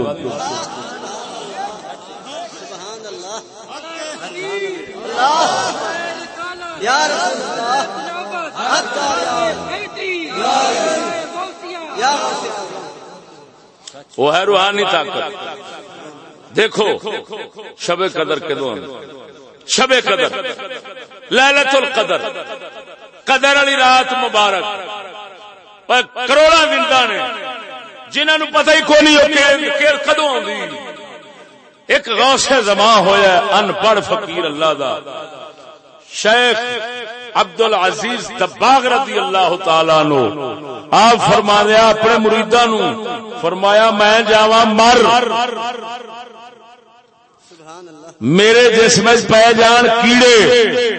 [SPEAKER 2] یا رسول اللہ۔ یا وہ ہے روحانی طاقت۔ دیکھو، شب قدر کے دو۔ شب قدر۔ للت القدر۔ قدر والی رات مبارک۔ کروڑا زندہ نے۔ جنہوں پتہ ہی کو نہیں کدو ایک غوث زماں ہویا ان پڑھ فقیر اللہ دا۔ شیخ عبد العزیز دباغ رضی اللہ تعالی نو۔ آپ فرما دیا اپنے مریدا نو۔ فرمایا میں جاوا مر۔ میرے جسم پی جان کیڑے۔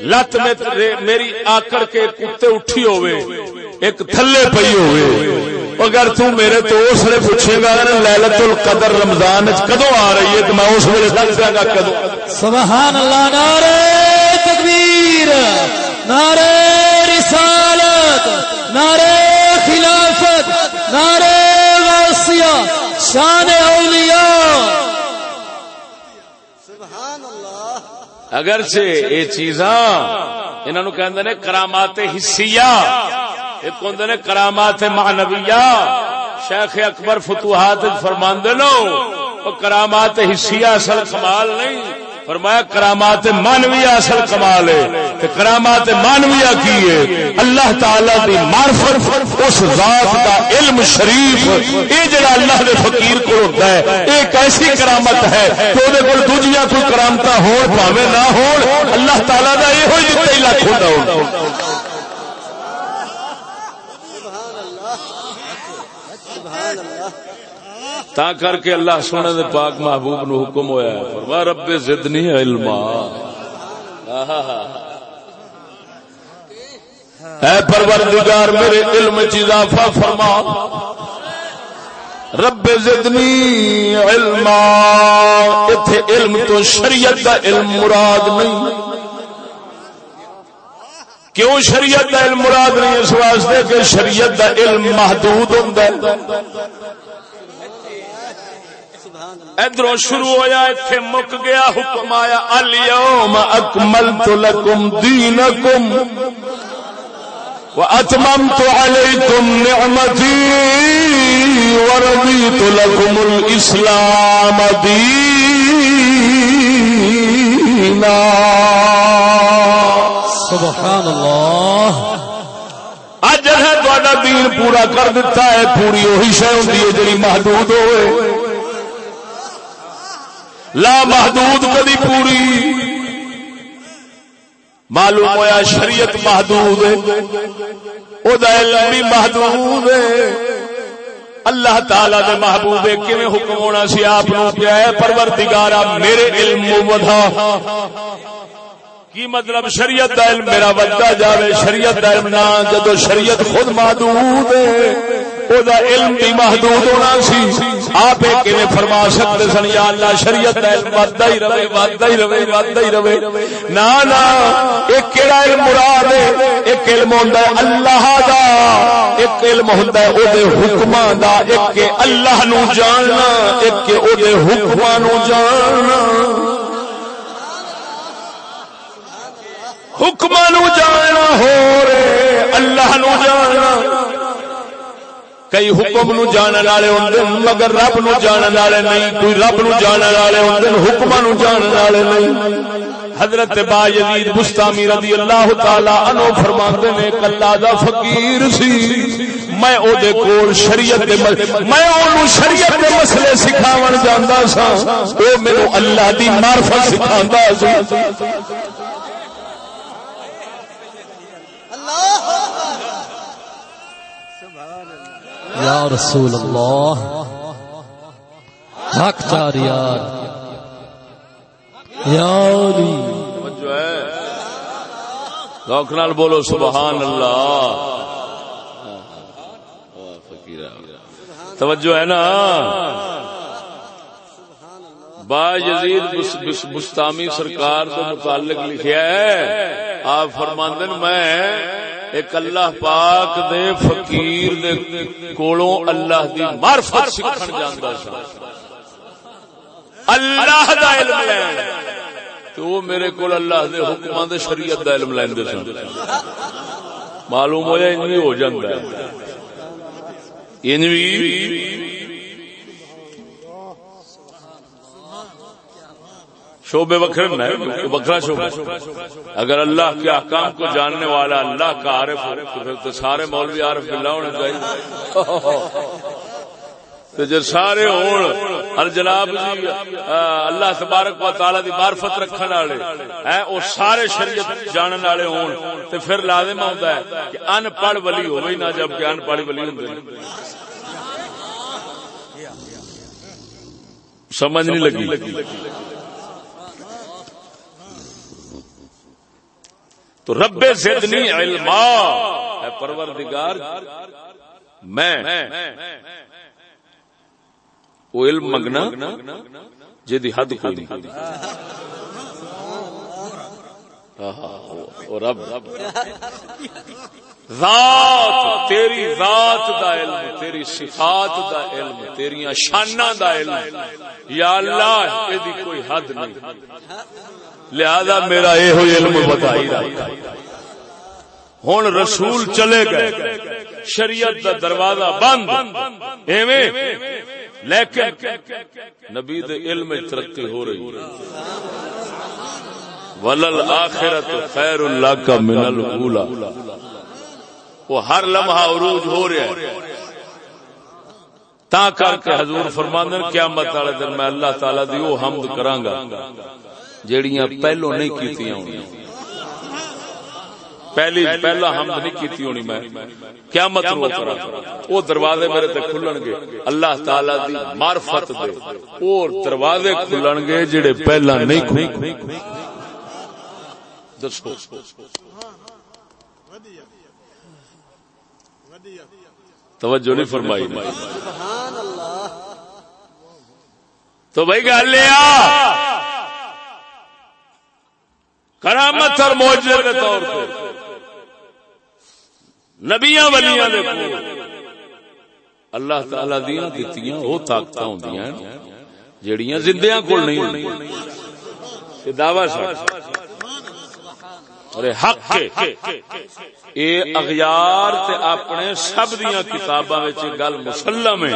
[SPEAKER 2] لت میں میری آکڑ کے کتے اٹھی ہوئے ایک تھلے پئی ہوئے اگر تو میرے تو اس نے پوچھے گا للت القدر رمضان کدو آ رہی ہے تو میں اس ویلے دس گا کدو
[SPEAKER 1] سبحان اللہ، نعرہ! تکبیر نعرہ رسالت، نعرہ خلافت، نعرہ غوثیہ شان اولیاء۔
[SPEAKER 2] سبحان اللہ۔ اگرچہ یہ چیزاں انہوں کہ کرامات حصیہ ایک ہوں نے کرامات معنویہ۔ شیخ اکبر فتوحات فرماندے نو کرامات حصیہ اصل کمال نہیں۔ فرمایا کرامات مانویا اصل کمال ہے کرامات مانویا کی ہے؟ اللہ تعالی دی معرفت، اس ذات دا علم شریف، اے جڑا اللہ دے فقیر کو ہوتا ہے ایک ایسی کرامت ہے کہ وہ کول دوجیاں کوئی کرامت ہون پاوے نہ ہون، اللہ تعالی دا یہ ہوئی دتا ہی لاکھ ہوتا تا کر کے اللہ سونے دے پاک محبوب نو حکم ہویا ہے۔ فرما رب زدنی علما۔ اے پروردگار، میرے علم چ اضافہ فرما۔ رب زدنی علما۔ ایتھے علم تو شریعت دا علم مراد نہیں۔ کیوں شریعت دا علم مراد نہیں؟ اس واسطے کہ شریعت دا علم محدود ہوندا ہے۔ ادھر شروع ہویا اتنے مک گیا حکم آیا اليوم اکملت لکم دینکم واتممت علیکم نعمتی ورضیت لکم الاسلام دینا.
[SPEAKER 1] سبحان اللہ
[SPEAKER 2] اج ہے تا دین پورا کر دیتا ہے پوری وہی شہ ہوں جی محدود ہوئے۔ لا محدود کدی پوری۔ معلوم ہوا شریعت محدود علم بھی محدود اللہ تعالی دے محبوب کیویں حکم ہونا سی؟ آپ کیا ہے؟ پروردگارا میرے علم ودھا کی مطلب شریعت دا علم میرا بچہ جاوے؟ شریعت دا علم نہ، جدو شریعت خود محدود ہے۔ او دا علم بھی محدود ہونا سی آپ کیویں فرما سکتے سن یا اللہ شریعت دا علم ودا ہی رہے ودا ہی رہے ودا ہی رہے نا نا ایک کیڑا علم مراد ہے ایک علم ہوندا ہے اللہ دا ایک علم ہوندا ہے او دے حکماں دا ایک کہ اللہ نو جاننا ایک کہ او دے حکماں نو جاننا حکم نو جاننا ہو رے اللہ نو جاننا کئی حکم نو جاننے والے ہوں مگر رب نو جاننے والے نہیں، کوئی رب نو جاننے والے ہوں حکم نو جاننے والے نہیں۔ حضرت با یزید بستامی رضی اللہ تعالی عنہ فرماندے نے، کلا دا فقیر سی۔ میں او دے کول شریعت دے میں اونوں شریعت دے مسئلے سکھاون جاندا سا او مینوں اللہ دی معرفت سکھاندا سی۔
[SPEAKER 1] یا رسول اللہ، حق چار یار یاری
[SPEAKER 2] جو ہے۔ نال بولو، سبحان اللہ۔ توجہ ہے نا۔ با یزید بستامی سرکار کے متعلق لکھیا ہے۔ آپ فرماندن، میں ایک اللہ پاک دے فقیر دے کولوں اللہ دی معرفت سکھن جاندا سا۔ اللہ دا علم لین۔ تو وہ میرے کول اللہ دے حکماں دے شریعت دا علم لیندے سن۔ معلوم ہویا انہی ہو جاندا ہے۔ انہی شعبے وکھرے وکھرا شعبہ۔ اگر اللہ کے احکام کو جاننے والا اللہ کا عارف ہو، تو پھر تو سارے مولوی عارف بلا ہونے چاہیے۔ تو جب سارے ہون ہر جناب جی اللہ تبارک و تعالی دی معرفت رکھنے والے، ہیں او سارے شریعت جاننے والے ہون، تو پھر لازم ہوتا ہے کہ ان پڑھ ولی ہوئی نہ جبکہ ان پڑھ ولی ہوندے سمجھ نہیں لگی؟ تو رب زدنی علما۔ ہے پروردگار میں وہ علم منگنا جی حد کوئی نہیں۔ رب۔ ذات تیری ذات دا علم تیری صفات دا علم تیری شانہ دا علم۔ یا اللہ یہ کوئی حد نہیں۔ لہذا میرا یہ علم بتائی ہوں رسول چلے گئے۔ شریعت دا دروازہ بند۔ لیکن نبی دے علم ترقی ہو رہی ولل آخرت خیر اللہ کا من الاولا وہ ہر لمحہ عروج ہو رہا ہے۔ تا کر کے حضور فرماندن قیامت والے دن میں اللہ تعالی دی وہ حمد کراں گا۔ جیڑیاں پہلو نہیں کیتیاں ہونی۔ پہلی پہلا حمد نہیں کیتی ہونی میں۔ کیا مطلب کرا۔ دروازے میرے تے کھلن گے۔ اللہ تعالی دی معرفت دے۔ اور دروازے کھلن گے جڑے پہلا نہیں کھلے۔ دسو۔ توجہ نہیں فرمائی۔ تو بھائی گل کرامت اور موجے کے طور پہ۔ نبیا ولیاں اللہ تعالی دیا دتیاں، وہ طاقت ہوں جیڑیاں زندیاں کول نہیں ہوندیاں حق اے اغیار تے اپنے سب دیاں کتاباں وچ گل مسلم ہے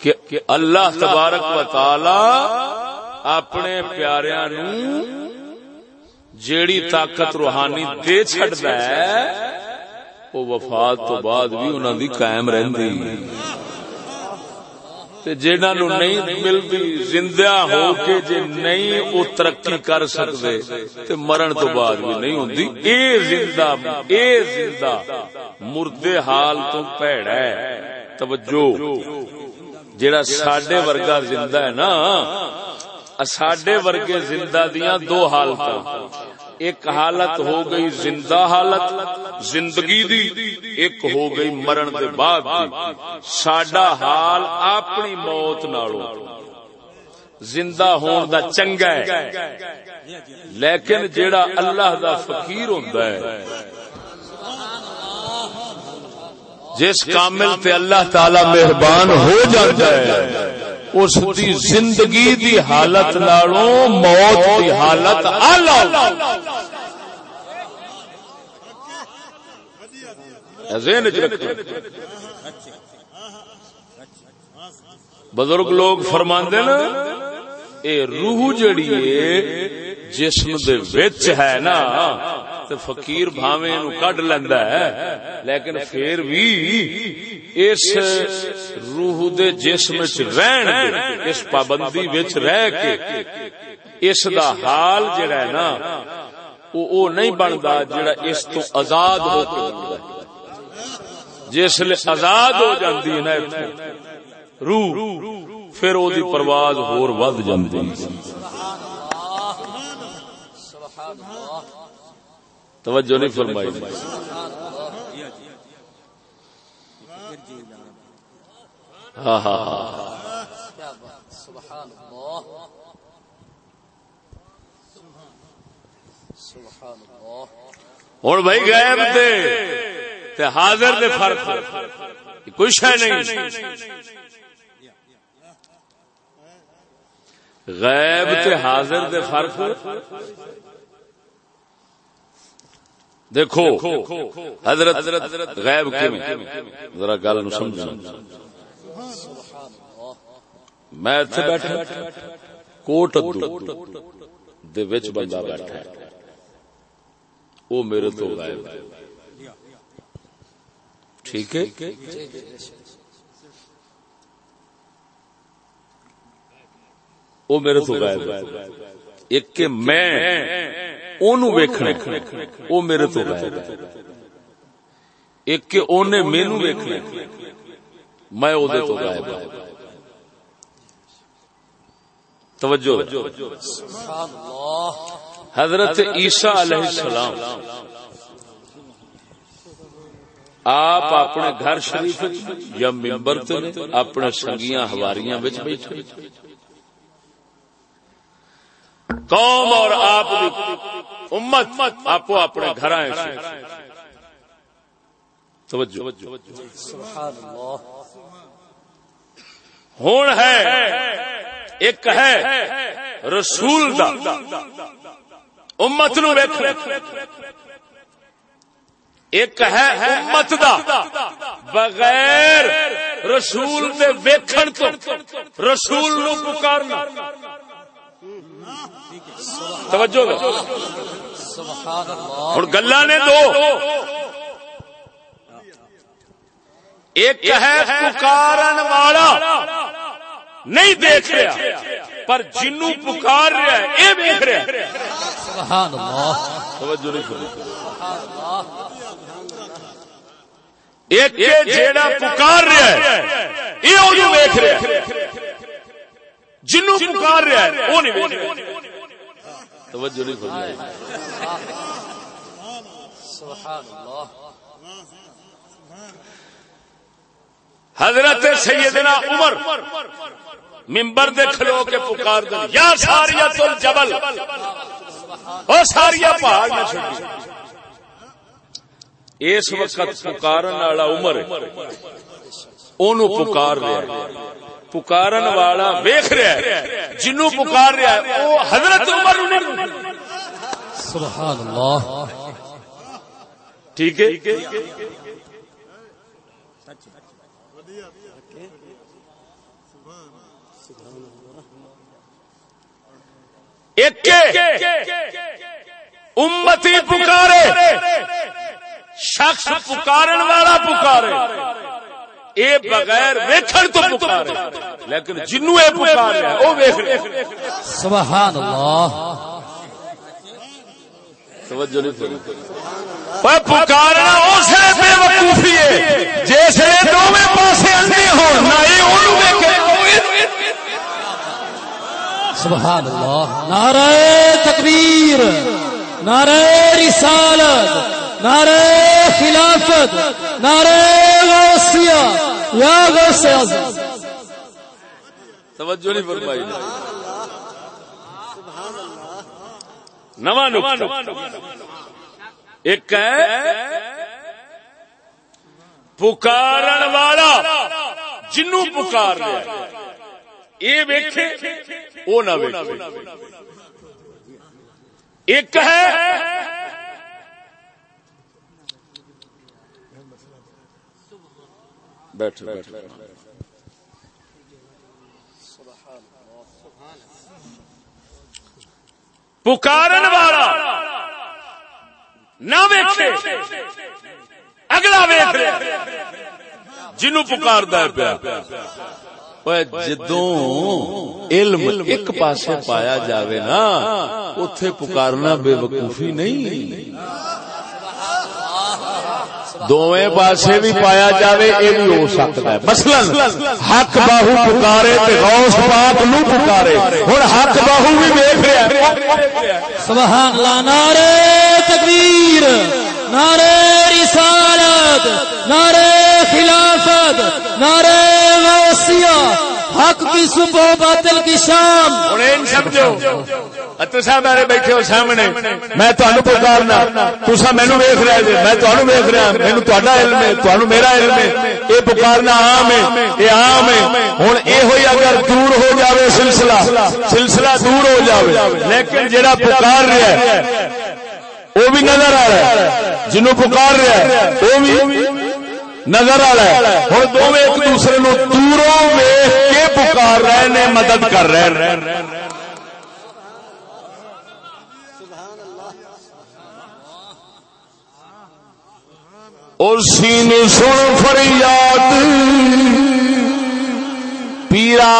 [SPEAKER 2] کہ اللہ تبارک و تعالی اپنے پیاریاں نو جیڑی طاقت روحانی دے چھڑدا ہے، وہ وفات تو بعد بھی انہاں دی قائم رہندی۔ تے جنہاں نو نہیں ملدی، زندہ ہو کے جے نہیں او ترقی کر سکدے، تے مرن تو بعد بھی نہیں ہوندی۔ اے زندہ اے زندہ، مردے حال تو پیڑا ہے۔ توجہ، جیڑا ساڈے ورگا زندہ ہے نا ساڈے ورگے زندہ دیاں دو حالت ایک حالت ہو گئی زندہ حالت، زندگی دی، ایک ہو گئی مرن دے بعد دی۔ ساڈا حال اپنی موت نالو زندہ ہون دا چنگا ہے۔ لیکن جیڑا اللہ دا فقیر ہوندا ہے، جس کامل تے اللہ تعالی مہربان ہو جاتا ہے اس دی زندگی دی حالت نالوں، موت دی حالت اعلی۔ بزرگ لوگ فرماندے نا، اے روح جڑی ہے، جسم دے وچ ہے نا، تے فقیر بھاویں نو کڈ لیندا ہے۔ لیکن پھر بھی اس روح دے جسم وچ رہن دے، اس پابندی وچ رہ کے، اس دا حال جڑا ہے نا، او او نہیں بندا جڑا اس تو آزاد ہو کے بندا ہے۔ جس لیے آزاد ہو جاندی ہے نا ایتھوں، روح، پھر او دی پرواز ہور ود جاندی ہے۔ سبحان اللہ۔ توجہ نہیں فرمائی ہاں ہاں ہاں ہوں بھائی غائب دے، تے حاضر دے فرق کچھ ہے نہیں۔ غیب تے حاضر دے فرق دیکھو، حضرت غیب ذرا گل نو سمجھنا۔ میں اتنے بیٹھا، کوٹ دے وچ بندہ بیٹھا۔ ہے وہ میرے تو غائب ہے۔ ٹھیک ہے؟ وہ میرے تو غائب ہے۔ ایک کہ میں اونوں ویکھنا وہ میرے تو غائب ہے۔ ایک کہ اونے مینوں ویکھنا میں او تو غائب ہے توجہ۔ حضرت عیسیٰ علیہ السلام، آپ اپنے گھر شریف یا ممبر تے اپنے سنگیاں ہواریاں وچ بیٹھے۔ قوم اور آپ دی امت آپ اپنے گھر آئے۔ توجہ۔ سبحان اللہ۔ ہوں ہے ایک ہے رسول دا۔ امت نو ایک ہے امت دا۔ بغیر رسول دے ویکھن تو رسول نو پکارنا۔ توجہ ہوں گلا نے دو۔ ایک ہے پکارن والا۔ نہیں دیکھ رہا۔ پر جنو پکار رہا ہے یہ دیکھ رہا ہے۔
[SPEAKER 1] سبحان اللہ۔
[SPEAKER 2] توجہ نہیں ایک جیڑا پکار رہا ہے۔ یہ وہ دیکھ رہا ہے۔ جنو پکار رہا ہے۔ وہ نہیں دیکھ رہا۔ توجہ نہیں
[SPEAKER 1] سبحان اللہ۔
[SPEAKER 2] حضرت سیدنا عمر ممبر دے کھلو کے پکار دے۔ یا ساریا تل جبل او ساریا پہاڑ نہ چھڑی اس وقت پکارن والا عمر اونوں پکار رہا ہے۔ پکارن والا ویخ رہا ہے۔ جنو پکار رہا ہے وہ حضرت عمر نہیں
[SPEAKER 1] سبحان اللہ۔
[SPEAKER 2] ٹھیک ہے؟ ایک امتی پکارے شخص پکارن والا پکارے۔ اے بغیر ویکھن تو پکارے۔ لیکن جنو اے پکارے او ویکھ رہے
[SPEAKER 1] سبحان اللہ۔
[SPEAKER 2] توجہ نہیں فرمائی۔ پکارنا اس نے بے وقوفی ہے۔ جس نے دوویں پاسے اندھی ہون نہ اے اونوں ویکھے۔
[SPEAKER 1] سبحان اللہ نعرہ تکبیر، نعرہ رسالت، نعرہ خلافت، نعرہ غوثیہ. یا غوث اعظم.
[SPEAKER 2] توجہ نہیں فرمائی نواں نقطہ. ایک ہے پکارن والا جنو پکار رہا ہے. یہ ویکھے وہ نہ ویکھے۔ ایک ہے بیٹھ بیٹھ پکارن والا نہ ویکھے، اگلا ویخ جنو پکار پیا۔ جدو علم ایک پاسے پایا جاوے نا اتے پکارنا بے وقوفی نہیں۔ دوویں پاسے بھی پایا جاوے یہ بھی ہو سکتا ہے۔ مثلا، حق باہو پکارے تے غوث پاک نو پکارے۔ ہن حق باہو بھی ویکھ رہا ہے۔
[SPEAKER 1] سبحان اللہ، نعرہ تکبیر۔ نعرہ رسالت، نعرہ خلافت، نعرہ غوثیہ حق کی صبح باطل کی شام۔
[SPEAKER 2] ہن این سمجھو۔ اتو صاحب میرے بیٹھے ہو سامنے۔ میں تانوں پکارنا تساں مینوں ویکھ رہے جے۔ میں تانوں ویکھ رہا۔ مینوں تہاڈا علم ہے تانوں میرا علم ہے۔ اے پکارنا عام ہے، اے عام ہے۔ ہن اے ہوئی اگر دور ہو جاوے سلسلہ سلسلہ دور ہو جاوے۔ لیکن جڑا پکار رہا ہے وہ بھی نظر آ رہا ہے۔ جنوں پکار رہا ہے، وہ بھی نظر آ رہا ہے۔ ہوں دونوں ایک دوسرے نو دوروں ویخ کے پکار رہے نے مدد کر رہے ہیں۔ اور سین سن فریاد، پیرا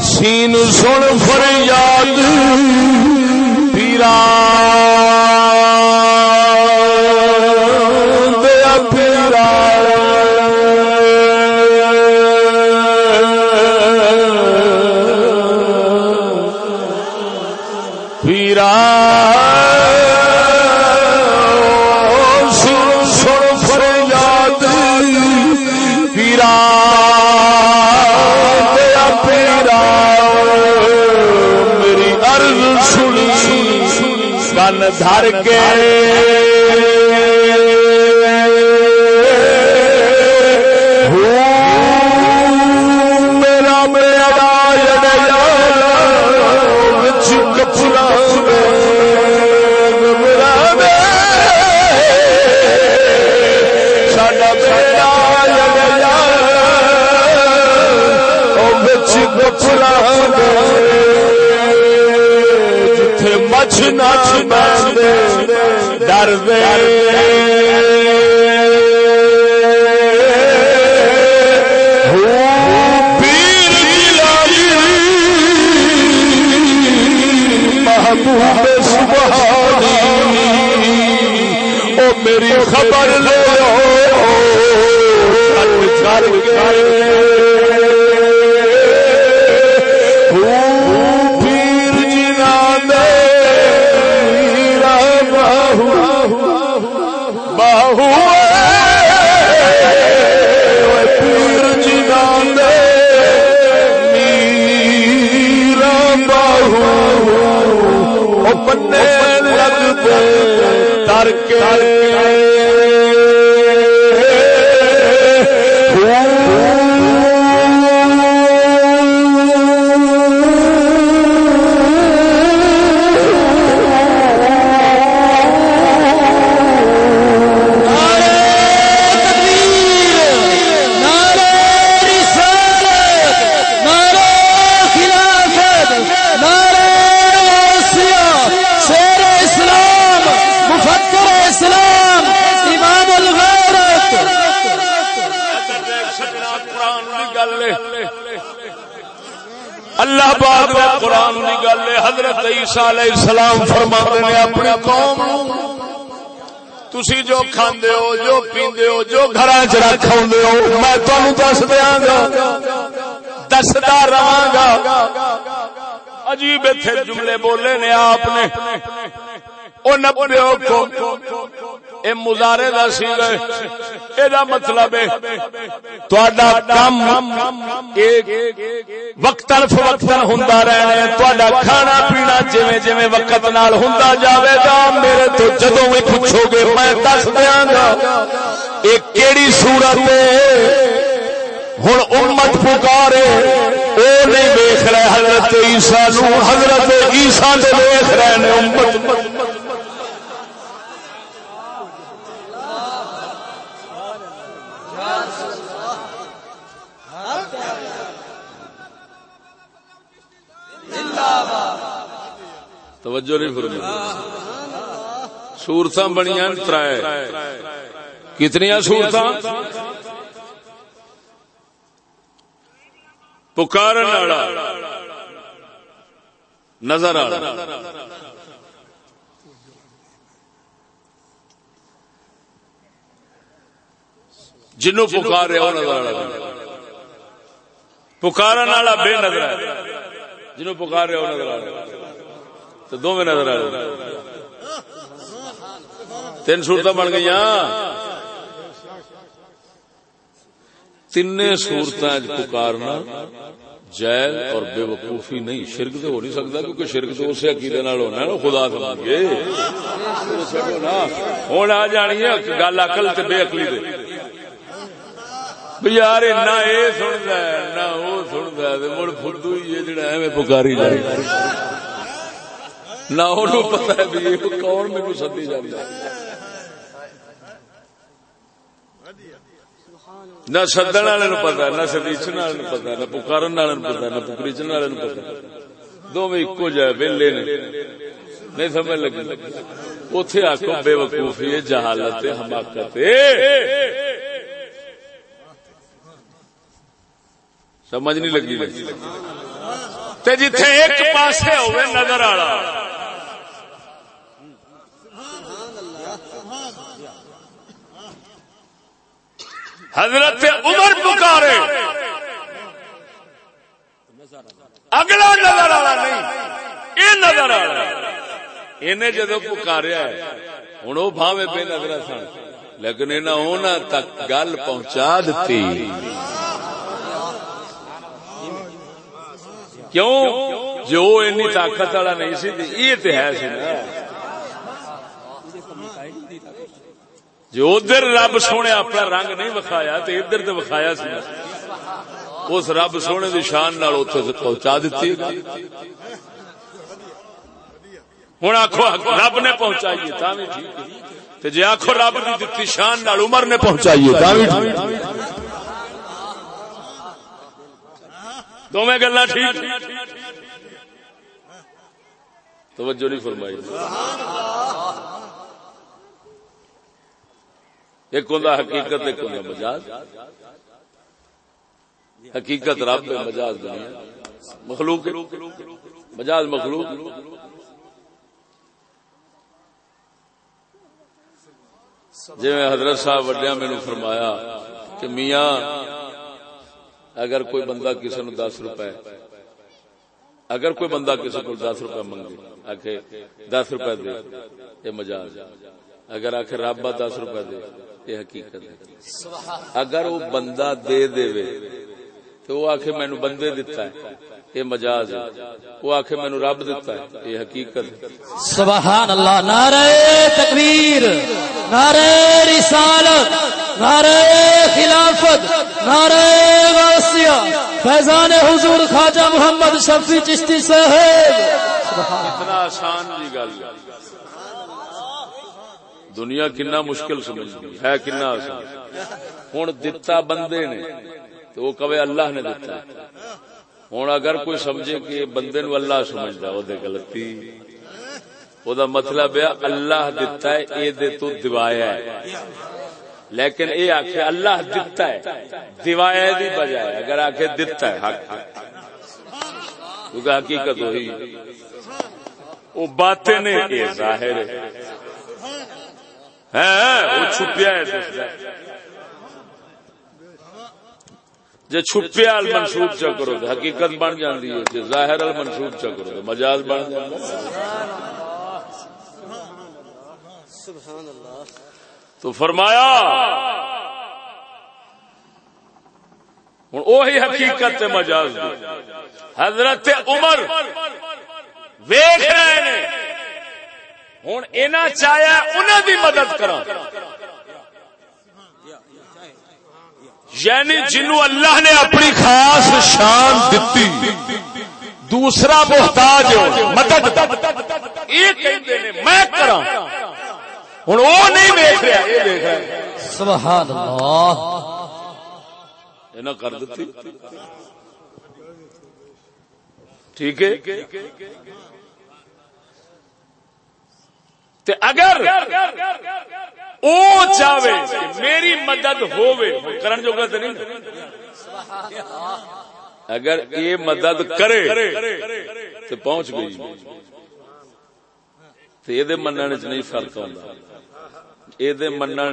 [SPEAKER 2] سین سن فریاد پیران کن دھر کے۔ میرا بندے ڈر محبوب سبحانی او میری خبر لو۔ کر پیر ترک حضرت علیہ السلام فرما نے اپنی قوم تسی جو کھاندے ہو، جو پیندے ہو، جو گھر چ رکھا ہو، میں تمہیں دس دیا گا دستا رہا گا۔ عجیب اتنے جملے بولے نے آپ نے۔ او نبیو کو اے مزارے کا سی یہ مطلب وقت وقت ہوں رہنا کھانا پینا جی جی وقت نال ہوں جاوے گا۔ میرے تو جدو بھی پوچھو گے میں دس دیا گا یہ کیڑی صورت ہوں امت پکارے وہ نہیں ویخ رہے۔ حضرت عیسا نو، حضرت عیسا ویخ رہے امت۔ توجہ نہیں فرمائی۔ سورت بنیا ترائے۔ کتنی سورت پکار نظر آ۔ جنو پکار رہا نظر پکارن والا بے نظر جنو پکار رہا نظر آ رہا تو دو میں نظر آ رہے تین سورت بن گئی تین سورت پکارنا جائز اور بے وقوفی نہیں، شرک تو ہو نہیں سکتا کیونکہ شرک تو اسے عقیدے ہونا ہے خدا سمجھ گے ہوں آ جانی ہے، گل اکل بے اکلی دے۔ یار نہ یہ سنتا ہے نہ وہ ہے مڑ فدو ہی ہے جڑا ایویں پکاری جائے نہ پتا ہے بھی کون میرے سدی جانا نہ سدن والے پتا نہ سدیچن والے پتا نہ پکارن والے پتا نہ پکریچن والے پتا دونوں ایکو جائے ویلے نے۔ نہیں سمجھ لگی۔ اتے آخو بے وقوفی جہالت حماقت سمجھ نہیں لگی جتھے ایک پاسے ہوئے نظر آ حضرت عمر پکارے۔ اگلا نظر آ نہیں۔ یہ نظر آ انہیں جدو پکاریا ہے ہوں وہ بھاوے بے نظر سن۔ لیکن انہیں تک گل پہنچا دیتی۔ کیوں؟ جو این طاقت والا نہیں سی، یہ تو ہے سی نا۔ جو ادھر رب سونے اپنا رنگ نہیں وکھایا تو ادھر تو وکھایا سی اس رب سونے کی شان پہنچا دیتی۔ ہوں آخو رب نے پہنچائیے جی آخو رب کی دتی شان نال عمر نے پہنچائیے دونوں گلا ٹھیک۔ توجہ نہیں فرمائی۔ ایک ہوں حقیقت، ایک ہوں مجاز۔ حقیقت رب مجاز دنیا۔ مخلوق مجاز مخلوق۔ جی میں حضرت صاحب وڈیا میرے فرمایا کہ میاں اگر کوئی بندہ کسی نو دس روپے، اگر کوئی بندہ کسی کو دس روپے منگے آخ دس روپے دے یہ مجاز۔ اگر آخ رابع دس روپے دے یہ حقیقت ہے۔ اگر وہ بندہ دے دے تو وہ آخ مینو بندے دتا ہے۔ یہ مجاز ہے۔ وہ آخ مینو رب دتا ہے۔ یہ حقیقت
[SPEAKER 1] سبحان اللہ نعرہ تکبیر نعرہ رسالت نعرہ خلافت نعرہ غوثیہ فیضان حضور خواجہ محمد شفیع چشتی صاحب۔
[SPEAKER 2] اتنا آسان جی گل۔ دنیا کنا مشکل سمجھ ہے کنا ہوں دتا بندے نے تو وہ کبھی اللہ نے دتا۔ ہوں اگر کوئی سمجھے کہ بندے نو اللہ سمجھتا وہ گلتی وہ مطلب ہے، اللہ دتا ہے، اے دے تو دوایا ہے۔ لیکن یہ آخ اللہ دتا ہے۔ دیوائے دی بجائے اگر آ کے دتا ہے، حق۔ کیونکہ حقیقت ہوئی وہ باتیں نے یہ ظاہر ہے۔ ہاں، ہاں، وہ چھپیا ہے جی چھپیا منسوب چا کرو تو حقیقت بن جاتی ہے جی ظاہر منسوب چا کرو تو مجاز بن جاتا تو فرمایا ہوں وہی حقیقت مجاز حضرت عمر ویخ رہے ہوں اینا چاہیا انہیں بھی مدد کرا یعنی جنو اللہ نے اپنی خاص شان دیتی دوسرا محتاج مدد۔ یہ میں وہ نہیں دیکھ رہا۔ یہ دیکھ رہا۔
[SPEAKER 1] سبحان اللہ۔
[SPEAKER 2] کر دیتی ٹھیک ہے۔ تے اگر او چاہے میری مدد ہووے، کرن جو گا نہیں۔ اگر یہ مدد کرے تو پہنچ گئی۔ تو یہ منع چ نہیں فرق آتا یہ منع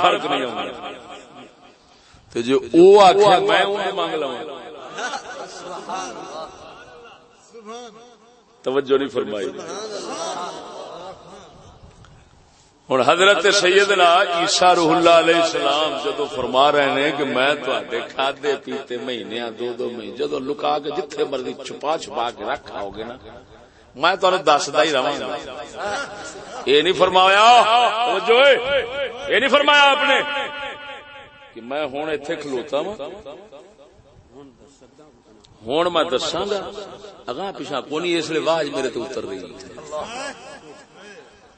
[SPEAKER 2] فرق نہیں آتا تو جو او آخیا میں مانگ لوں توجہ نہیں فرمائی۔ ہوں حضرت سیدنا عیسا روح اللہ علیہ السلام جدو فرما رہے ہیں کہ میں تے کھادے پیتے مہینے دو دو مہینے جدو لکا کے جتھے مرضی چھپا چھپا کے رکھا ہوگے نا میں تمہیں دستا ہی رہا یہ نہیں فرمایا یہ نہیں فرمایا آپ نے کہ میں ہوں اتے کھلوتا وا ہوں میں دساگا اگاں پیچھا کونی اس لیے واج میرے تو اتر رہی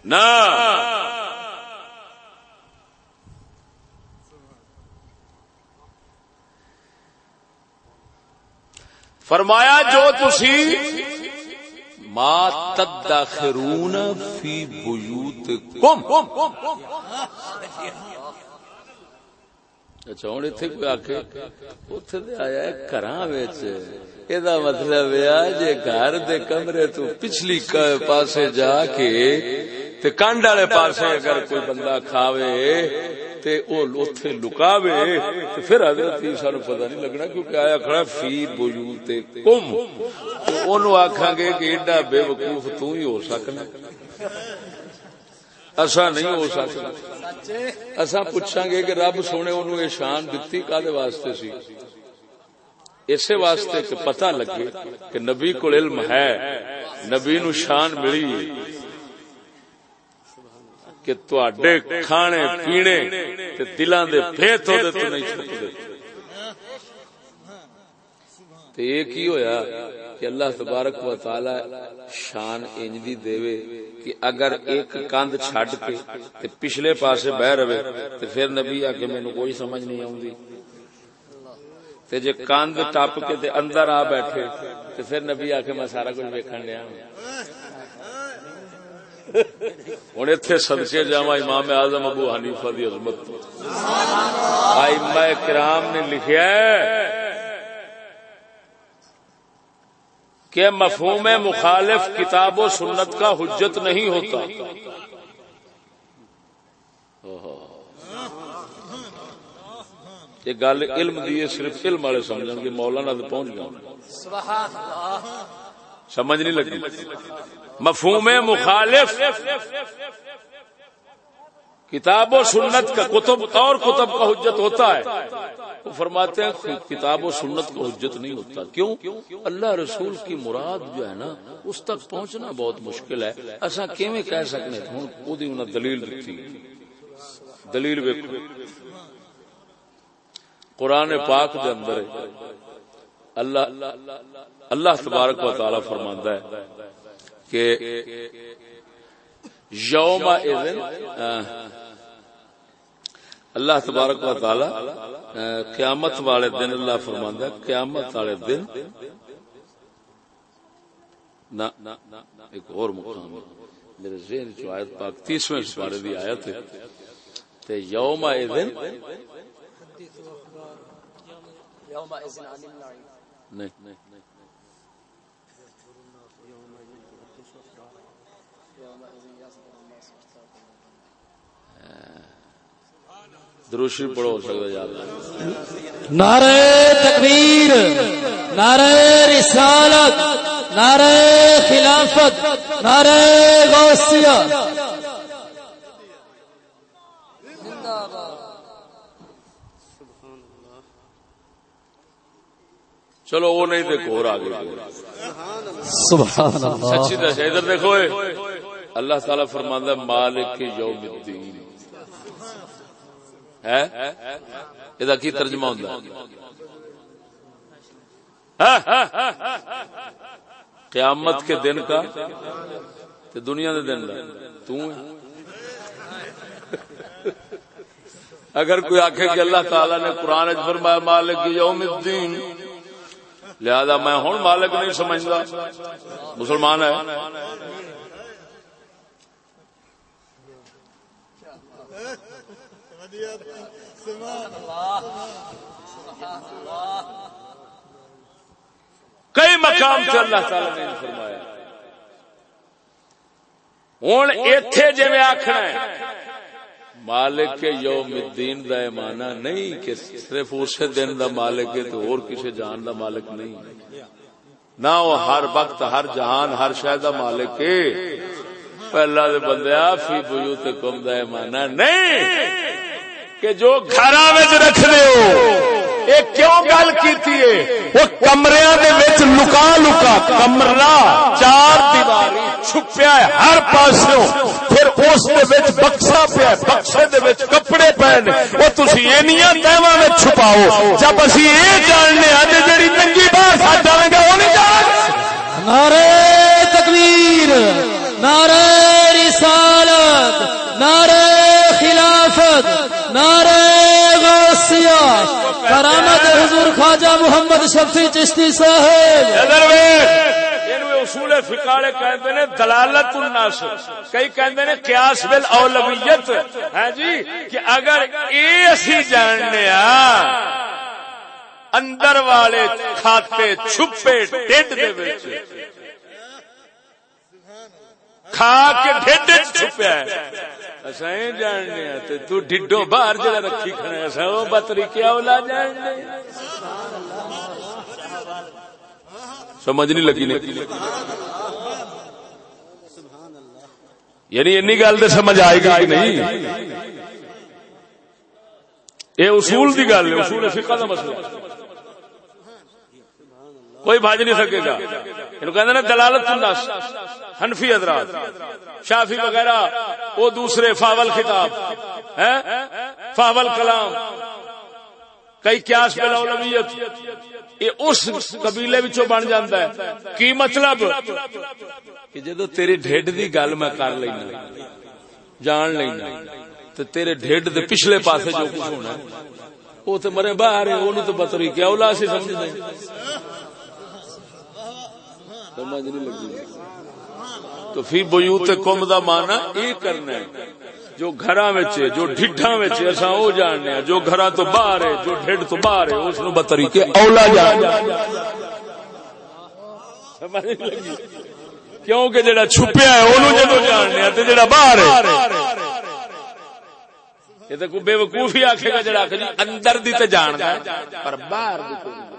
[SPEAKER 2] نہ فرمایا جو تسی ما تدخرون فی بیوتکم. اچھا ہوں اتنے کوئی آخ اتنے آیا گھر یہ مطلب جی گھر دے کمرے تو پچھلی پاسے جا کے تے کنڈ والے پاسے اگر کوئی بندہ کھاوے تے او اوتھے لکاوے تے پھر حضرت سانو پتہ نہیں لگنا کیونکہ آیا کھڑا فی بجوت کم اونوں آکھاں گے کہ ایڈا بے وقوف تو ہی ہو سکنا ایسا نہیں ہو سکتا۔ ایسا پوچھا گے کہ رب سونے انہوں یہ شان دتی کالے واسطے سی۔ اسی واسطے کہ پتہ لگے کہ نبی کو علم ہے۔ نبی نو شان ملی۔ کہ تڈے کھانے پینے دلان دے بھیت ہو دے تو نہیں چھپتے تو یہ کی ہویا کہ اللہ تبارک و تعالی شان انج دے کہ اگر ایک کاند چھڈ کے تے پچھلے پاسے بہ رہے تے پھر نبی آ کے مینوں کوئی سمجھ نہیں آوندی۔ تے جے کاند ٹپ کے تے اندر آ بیٹھے تے پھر نبی آ کے میں سارا کچھ ویکھن لیا ہوں اتنے سدکے جا امام اعظم ابو حنیفہ دی عظمت۔ آئمہ کرام نے لکھیا ہے کہ مفہوم مخالف کتاب و سنت کا حجت نہیں ہوتا۔ یہ گل علم دی صرف علم والے سمجھ گے، مولانا تو پہنچ گیا سمجھ نہیں لگی۔ مفہوم مخالف کتاب و سنت کا کتب اور کتب کا حجت ہوتا ہے۔ وہ فرماتے ہیں کتاب و سنت کا حجت نہیں ہوتا۔ کیوں؟ اللہ رسول کی مراد جو ہے نا، اس تک پہنچنا بہت مشکل ہے۔ ایسا کیویں کہہ سکنے ہوں، خود ہی انہیں دلیل دیتی دلیل ویکو قرآن پاک دے اندر اللہ اللہ تبارک و تعالی فرماندا ہے کہ یوم اللہ تبارک و تعالی قیامت والے دن اللہ فرماندا ہے قیامت والے دن نہ ایک اور مقام میرے ذہن چ آیت پاک 30ویں سپارے دی آیت ہے تے یوم نہیں۔ دروشی پڑھو سکتا یاد
[SPEAKER 1] نعرہ تکبیر نعرہ رسالت نعرہ خلافت نعرہ غوثیہ۔
[SPEAKER 2] چلو وہ نہیں دیکھو اور آگے۔
[SPEAKER 1] سبحان اللہ۔
[SPEAKER 2] سچی دس ادھر دیکھو۔ اللہ تعالی فرماندا ہے مالک یوم الدین۔ ہے؟ یہ کی ترجمہ ہوندا قیامت کے دن کا تے دنیا دے دن کا تو اگر کوئی آخے کہ اللہ تعالی نے قرآن وچ فرمایا، مالک یوم الدین۔ لہذا میں ہوں مالک نہیں سمجھتا مسلمان ہے۔ Yeah. کئی مقام سے اللہ تعالی نے فرمایا۔ ہوں اتے جی آخنا مالک یوم الدین دا مانا نہیں کہ صرف اسی دن دا مالک ہے تو اور کسی جان دا مالک نہیں۔ نہ وہ ہر وقت ہر جہان ہر شہ دا مالک ہے۔ پہلا دے بندیا فی بیوت کم دا مانا نہیں۔ کہ جو گھر رکھ ہو، یہ کیوں گل کی وہ کمرے لکا لکا کمرہ، چار دیواری چھپیا ہے ہر پاسوں، پھر اس بکسا پیا بکسے کپڑے پے نے۔ وہ تھی تہوا میں چھپاؤ۔ جب اسی یہ جاننے آج جی ننگی باہر ساتھ جائیں گے، وہ نہیں جان
[SPEAKER 1] نعرہ تکبیر، نعرہ رسالت نعرہ خلافت نعرہ غوثیہ کرامت حضور خواجہ محمد شفیع چشتی صاحب۔
[SPEAKER 2] اصول فکاڑے کہتے ہیں دلالت الناس۔ کئی کہتے ہیں قیاس بل اولویت ہے ہاں جی کہ اگر یہ اسی جاننے اندر والے کھاتے چھپے ٹھڈ دے وچ۔ کھا کے ڈھڈ چھپیا ہے۔ اصا یہ جاننے تو ڈڈو باہر جگہ رکھی کھڑے اصا وہ بتری کیا اولا جاننے سمجھ نہیں لگی نہیں یعنی این گل تو سمجھ آئے گی کہ نہیں یہ اصول کی گل ہے اصول فقہ کا مسئلہ کوئی بھاج نہیں سکے گا۔ کہ دلالت الناس، حنفی حضرات، شافی وغیرہ، وہ دوسرے فاول خطاب فاول کلام۔ کئی کیاس اولویت۔ یہ اس قبیلے بچوں بن جاتا ہے۔ کی مطلب؟ کہ جدو تیری ڈیڈ دی گل میں کر لینا، جان لینا تو تیرے ڈیڈ دے پچھلے پاسے جو کچھ ہونا وہ تو مرے باہر ہے وہ تو بطری کیا اولا سے سمجھ دیں سمجھ نہیں لگی۔ تو پھر بیوت کم دا مانا یہ کرنا ہے۔ جو گھر جو ڈھڈا اصا وہ جاننے ہاں۔ جو گھر تو باہر ہے، جو ڈھڈ تو باہر ہے، اس نو بطریقے اولا جان۔ کیونکہ جڑا چھپیا ہے وہ جدو جاننے ہاں، تو جڑا باہر ہے۔ یہ تو بے وقوف ہی آخے گا، جڑا جی اندر دی تے جاندا پر باہر دی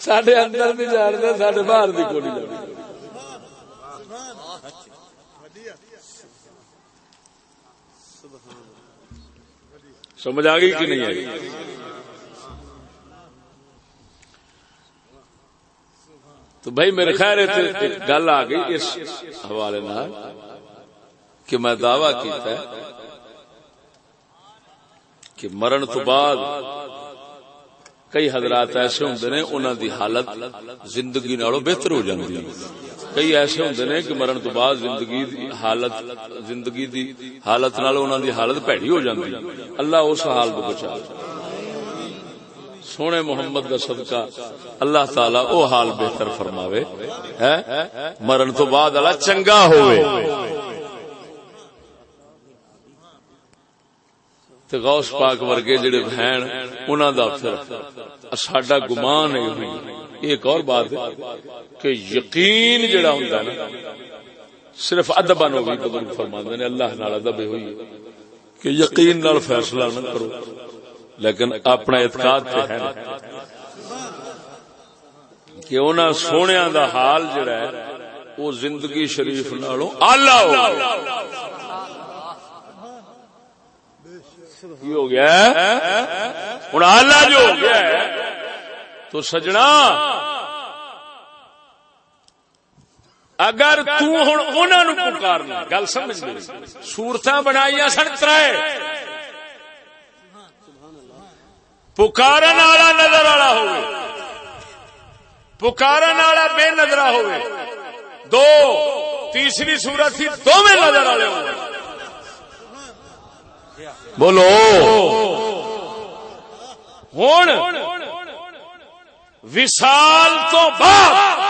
[SPEAKER 2] سڈے اندر بھی جانتے سڈے باہر بھی کو نہیں سمجھ آ گئی کہ نہیں آئی تو بھائی میرے خیر گل آ گئی اس حوالے کہ میں دعوی کیتا ہے کہ مرن تو بعد کئی حضرات ایسے ہوں نے انہوں دی حالت زندگی نالوں بہتر ہو جاتی کئی ایسے ہوں نے کہ مرن تو بعد زندگی دی حالت، زندگی دی حالت نال انہوں دی حالت پیڑی ہو جاتی اللہ اس حال کو بچا سونے محمد کا صدقہ اللہ تعالی او حال بہتر فرماوے مرن تو بعد اللہ چنگا ہوئے تے غوث پاک ورگے جڑے بہن، انہاں دا پھر ساڈا گمان ہے ایک اور بات ہے کہ یقین جڑا ہوندا ہے نا، صرف ادبا نو بھی بزرگ فرماندے نے، اللہ نال ادب ہوئی۔ کہ یقین نال فیصلہ نہ کرو۔ لیکن اپنا اعتقاد تے ہے کہ انہاں سونیاں دا حال جڑا ہے، وہ زندگی شریف نالوں اعلی ہو۔ کی ہو گیا ہوں آلہ جو ہو گیا تو سجنا۔ اگر تن پکارنا گل سمجھ سورت بنائی سن تر پکارن والا نظر والا ہو پکارن والا بے نظر ہو دو، تیسری سورت تھی دونوں نظر والے ہو بولو۔ ہوں وسال تو بعد۔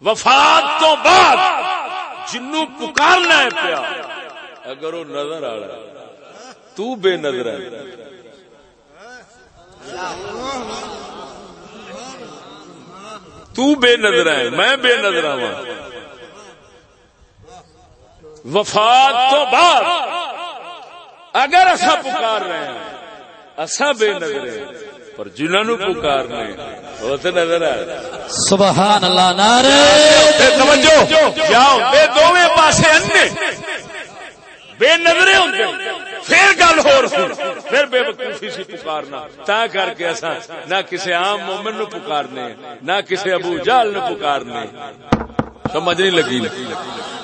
[SPEAKER 2] وفات تو بعد۔ جنو پکارنا ہے پیا۔ اگر وہ نظر آ رہا تو بے نظر ہے۔ تو بے نظر ہے۔ میں بے نظر ہوں وفات تو بعد اگر اصا پکار رہے ہیں اصا بے نظر پر جنہوں پکار رہے وہ تو نظر آ
[SPEAKER 1] سبحان اللہ نعرے۔
[SPEAKER 2] دونوں پاسے انے بے نظرے ہوتے پھر گل ہو پھر بے وقوفی سی پکارنا۔ تا کر کے نہ کسی عام مومن نو پکارنے نہ کسی ابو جال نو پکارنے۔ سمجھ نہیں لگی۔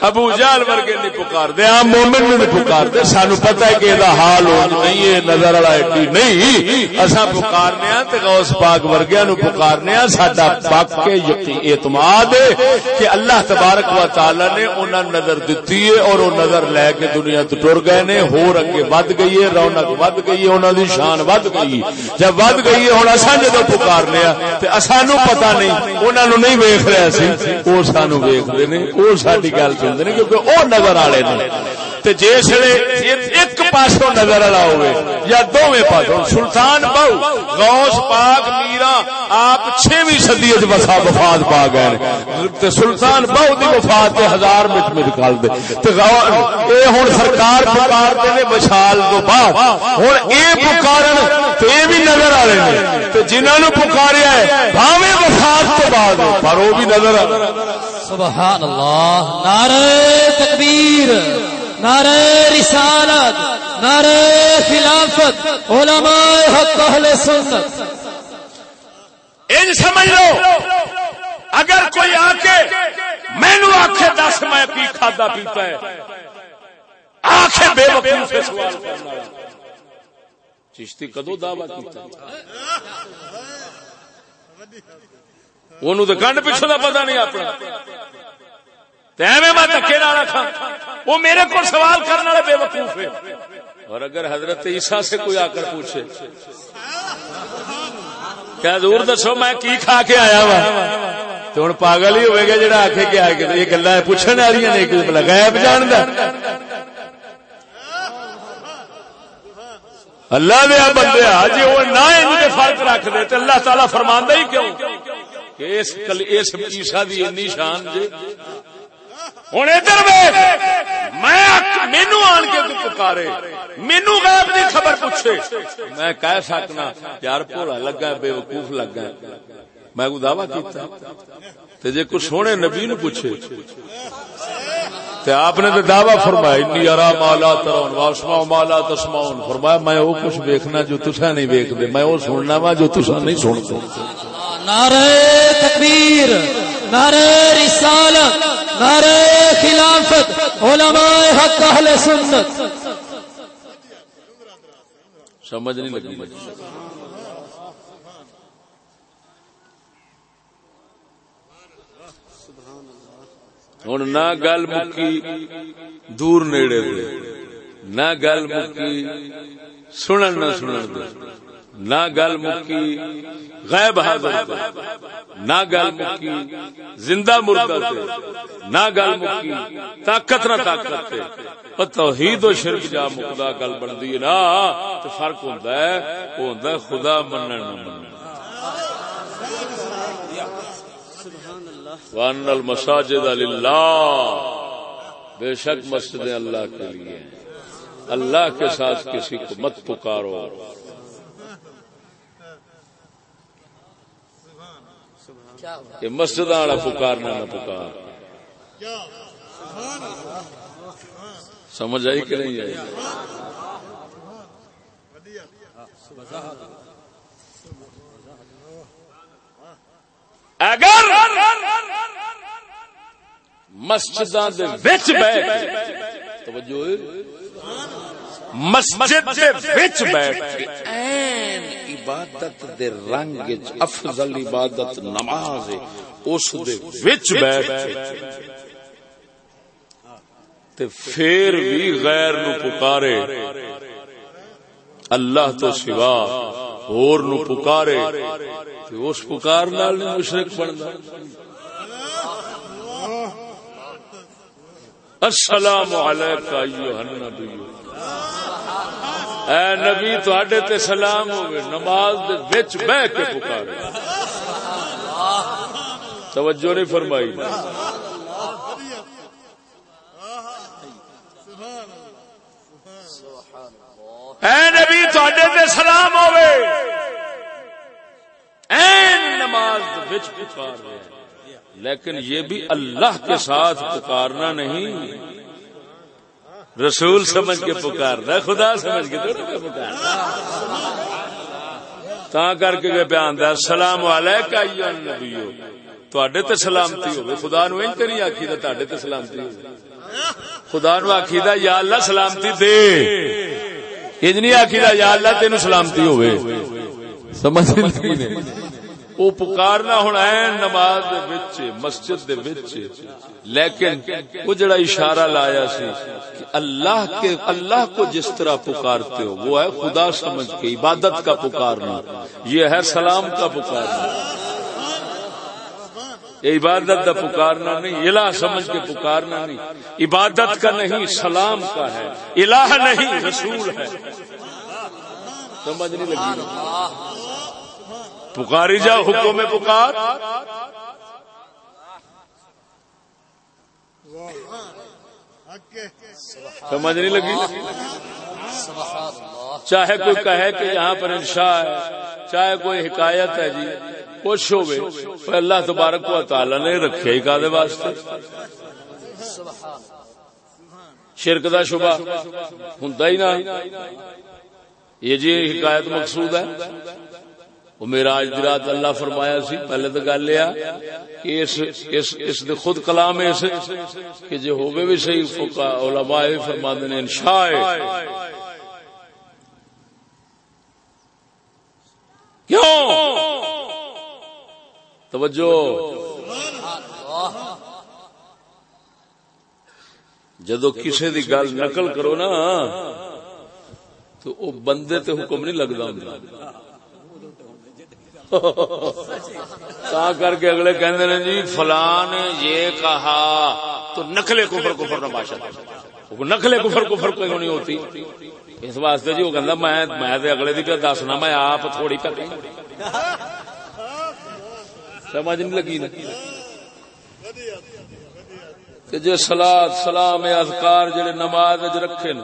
[SPEAKER 2] ابو جال ورگے نہیں پکار دے عام مومن نہیں پکار دے سانو پتہ ہے کہ یہ حال ہو، نہیں ہے نظر والا ایڈی نہیں۔ اسا پکارنے ہاں تے غوث پاک ورگیا نو پکارنے ہاں ساڈا پاک کے یقین، اعتماد ہے کہ اللہ تبارک و تعالی نے انہاں نظر دتی ہے اور وہ نظر لے کے دنیا تو ٹر گئے نے۔ ہور اگے ود گئی ہے، رونق ود گئی ہے، انہاں دی شان ود گئی جب ود گئی ہے، ہن اسا جدوں پکارنے ہاں تے اسا نو پتہ نہیں، انہاں نو نہیں ویکھ رہے سی او سانو ویکھدے نے او ساڈی گل سن ہوندے نے کیونکہ او نظر والے نے تے جس ایک پاسوں نظر والا ہوئے یا دوویں پاسوں سلطان بہو غوث پاک میرا آپ چھویں صدی وچ وفا وفات پا گئے تے سلطان بہو دی وفات تے ہزار مٹ میں نکال دے تے اے ہن سرکار پکار دے نے وشال تو بعد ہن اے پکارن تے بھی نظر والے نے تے جنہاں نو پکاریا ہے بھاویں وفات تو بعد پر وہ بھی نظر
[SPEAKER 1] سبحان اللہ نعرہ تکبیر، نعرہ رسالت، نعرہ خلافت، علماء حق، اہل سنت.
[SPEAKER 2] ان سمجھ لو، اگر کوئی آ کے مینو آخے دس میں پی کھادا پیتا ہے۔ آخے بے وقوف سے سوال کرنا۔ چشتی کدو دعوی کیتا؟ تو کنڈ پیچھو کا پتا نہیں اپنا تے میں دکے نہ رکھا وہ میرے کو سوال کرنے والے بے وقوف ہے اور اگر حضرت عیسیٰ سے کوئی آ کر پوچھے کیا دور دسو میں کی کھا کے آیا وا تو ہوں پاگل ہی ہوئے گا جا آخے کہ آئے یہ گلا پوچھنے والی نے لگایا جان د اللہ دیا بندے جی وہ نہ فرق رکھ دے تو اللہ تعالی فرماندہ ہی کیوں کہ اس دی شان ہوں ادھر میں مینو آن کے تو پکارے۔ مینو غیب دی خبر پوچھے۔ میں کہہ سکنا، یار بھولا لگا بے وقوف لگا میں کو دعوی کیتا؟ تے جے کچھ سونے نبی نو پوچھے۔ تے آپ نے تو دعوی فرمایا انی ارا مالا ترون واسما مالا تسمعون. فرمایا میں وہ کچھ دیکھنا جو تسا نہیں دیکھدے میں وہ سننا وا جو تسا نہیں سنتے.
[SPEAKER 1] نعرہ تکبیر نعرہ رسالت نعرہ خلافت علماء حق اہل سنت.
[SPEAKER 2] سمجھ نہیں لگی ہوں نہ گل مکی، دور نیڑے دے نہ گل مکی، سنن نہ سنن دے۔ نہ گل مکی غیب حاضر نہ گل مکی، زندہ مردہ تے نہ گل مکی، طاقت نہ طاقت تے او توحید و شرک جا مکدا گل بندی ہے نا تے فرق ہوندا ہے او ہوندا ہے خدا منن نہ منن۔ وان المساجد للہ۔ بے شک مسجدیں اللہ کے لیے ہیں۔ اللہ کے ساتھ کسی کو مت پکارو۔ یہ مسجد والا پکارنا نہ پکار۔ سمجھ آئی کہ نہیں آئی؟ اگر مسجد توجہ، مسجد وچ بیٹھ کے این عبادت دے رنگ وچ، افضل عبادت نماز ہے، اس دے وچ بیٹھ کے۔ تے پھر بھی غیر نو پکارے، اللہ تو سوا اور نو پکارے۔ تے اس پکار نال نہیں مشرک بندا۔ السلام علیکم ایھا النبی اے نبی، تواڈے تے سلام ہوے نماز دے وچ بیٹھ کے پکارے۔ توجہ نہیں فرمائی۔ اے نبی، تواڈے تے سلام ہوے این نماز وچ پکار رہے ہیں۔ لیکن یہ بھی اللہ کے ساتھ پکارنا نہیں۔ رسول سمجھ کے پکارنا خدا سمجھ کے پکارنا۔ تا کر کے بیان دیا سلام علیکم نبیو تواڈے تے سلامتی ہوے خدا نو این تے نہیں آکھی تے تواڈے تے سلامتی ہوے خدا نو آکھی دا، یا اللہ سلامتی دے۔ انج نہیں آکھی دا، یا اللہ تینو سلامتی ہوے سمجھ نہیں وہ پکارنا ہونا ہے نماز دے وچ، مسجد دے وچ۔ لیکن وہ جڑا اشارہ لایا سی کہ اللہ کے، اللہ کو جس طرح پکارتے ہو، وہ ہے خدا سمجھ کے عبادت کا پکارنا۔ یہ ہے سلام کا پکارنا۔ یہ عبادت کا پکارنا نہیں، الہ سمجھ کے پکارنا نہیں۔ عبادت کا نہیں، سلام کا ہے۔ الہ نہیں، رسول ہے۔ سمجھ نہیں لگی۔ پکاری جا حکم میں پکار۔ سمجھ نہیں لگی۔ چاہے کوئی کہے کہ یہاں پر انشاء ہے چاہے کوئی حکایت ہے جی کچھ ہو گئے اللہ تبارک و تعالی نے رکھے ہی کا واسطے۔ شرک دا شبہ ہوں ہی نہ۔ یہ جی حکایت مقصود ہے۔ وہ میرا آج رات اللہ فرمایا سی، پہلے تو گل یہ کہ اس اس اس دے خود کلام اس کہ جو ہوگے بھی صحیح، فقہ، علماء فرما نے انشاء۔ کیوں؟ توجہ۔ جدو کسی دی گل نقل کرو نا تو وہ بندے تے حکم نہیں لگتا ہوں تا کر کے اگلے کہندے نے جی فلاں نے یہ کہا، تو نقل کفر کفر نہ باشا نقل کفر کفر کوئی نہیں ہوتی۔ اس واسطے جی وہ کہندا، میں میں تے اگلے دی پہ دسنا، میں آپ تھوڑی پہ سمجھ نہیں لگی نا۔ کہ جے صلاۃ سلام اذکار جڑے نماز وچ رکھے نا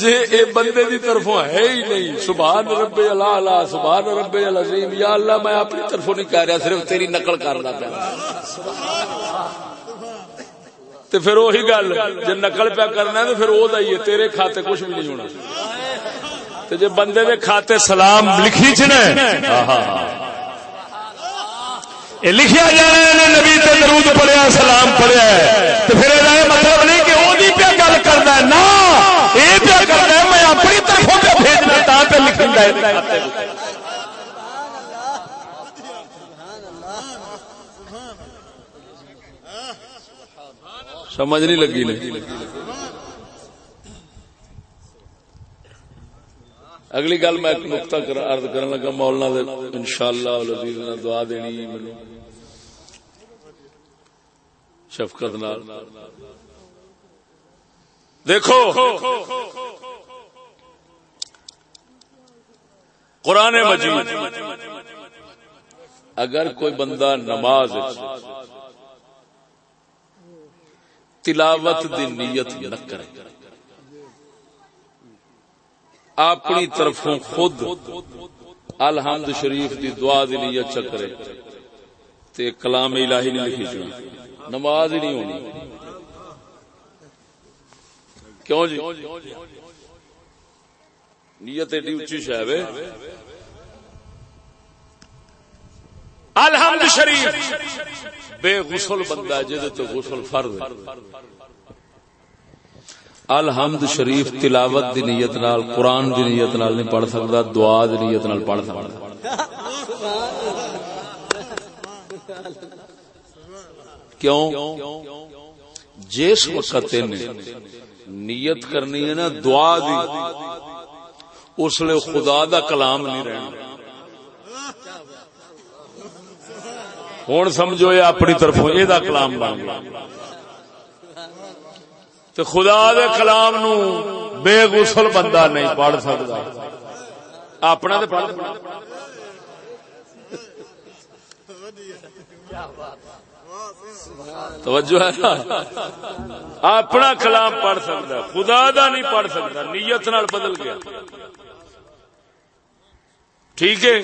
[SPEAKER 2] جی اے بندے دی طرفوں ہے ہی نہیں، سبحان رب اللہ اللہ سبحان رب العظیم، یا اللہ میں اپنی طرفوں نہیں کہہ رہا، صرف تیری نقل کرنا پیا۔ تے پھر وہی گل، جے نقل پیا کرنا ہے تو پھر وہ ہے تیرے کھاتے کچھ بھی نہیں ہونا۔ تے جے بندے دے کھاتے سلام لکھی چنے لکھیا جا رہا نبی تے درود پڑھیا، سلام پڑھیا ہے۔ تے پھر یہ مطلب نہیں کہ پیا گل کرنا ہے نہ یہ پیا کرنا میں اپنی طرفوں پہ بھیجنا تا پہ لکھنا سمجھ نہیں لگی نہیں اگلی گل میں ایک نقطہ ارد کرنے لگا، مولانا ان شاء اللہ دعا دینی مینو شفقت نال۔ دیکھو، قرآن مجید، اگر کوئی بندہ نماز تلاوت دی نیت نہ کرے، اپنی طرفوں خود الحمد شریف دی دعا دی نیت چکرے، تے کلام الہی نہیں لکھی چاہیے نماز ہی نہیں ہونی۔ کیوں جی؟ نیت ایڈی اچھی شاید الحمد شریف۔ بے غسل بندہ جہد تو غسل فرض الحمد شریف تلاوت دی نیت نال، قرآن دی نیت نال نہیں پڑھ سکتا، دعا دی نیت نال پڑھ سکتا۔ کیوں؟ جس وقت نے نیت کرنی ہے نا، دعا دی۔ اس لیے خدا دا کلام نہیں رہنا۔ ہوں سمجھو یہ اپنی طرف یہ کلام بن گیا۔ تو خدا دے کلام نو بے غسل بندہ نہیں پڑھ سکتا۔ اپنا تو پڑھ۔ توجہ ہے اپنا کلام پڑھ سکتا خدا دا نہیں پڑھ سکتا، نیت نال بدل گیا۔ ٹھیک ہے؟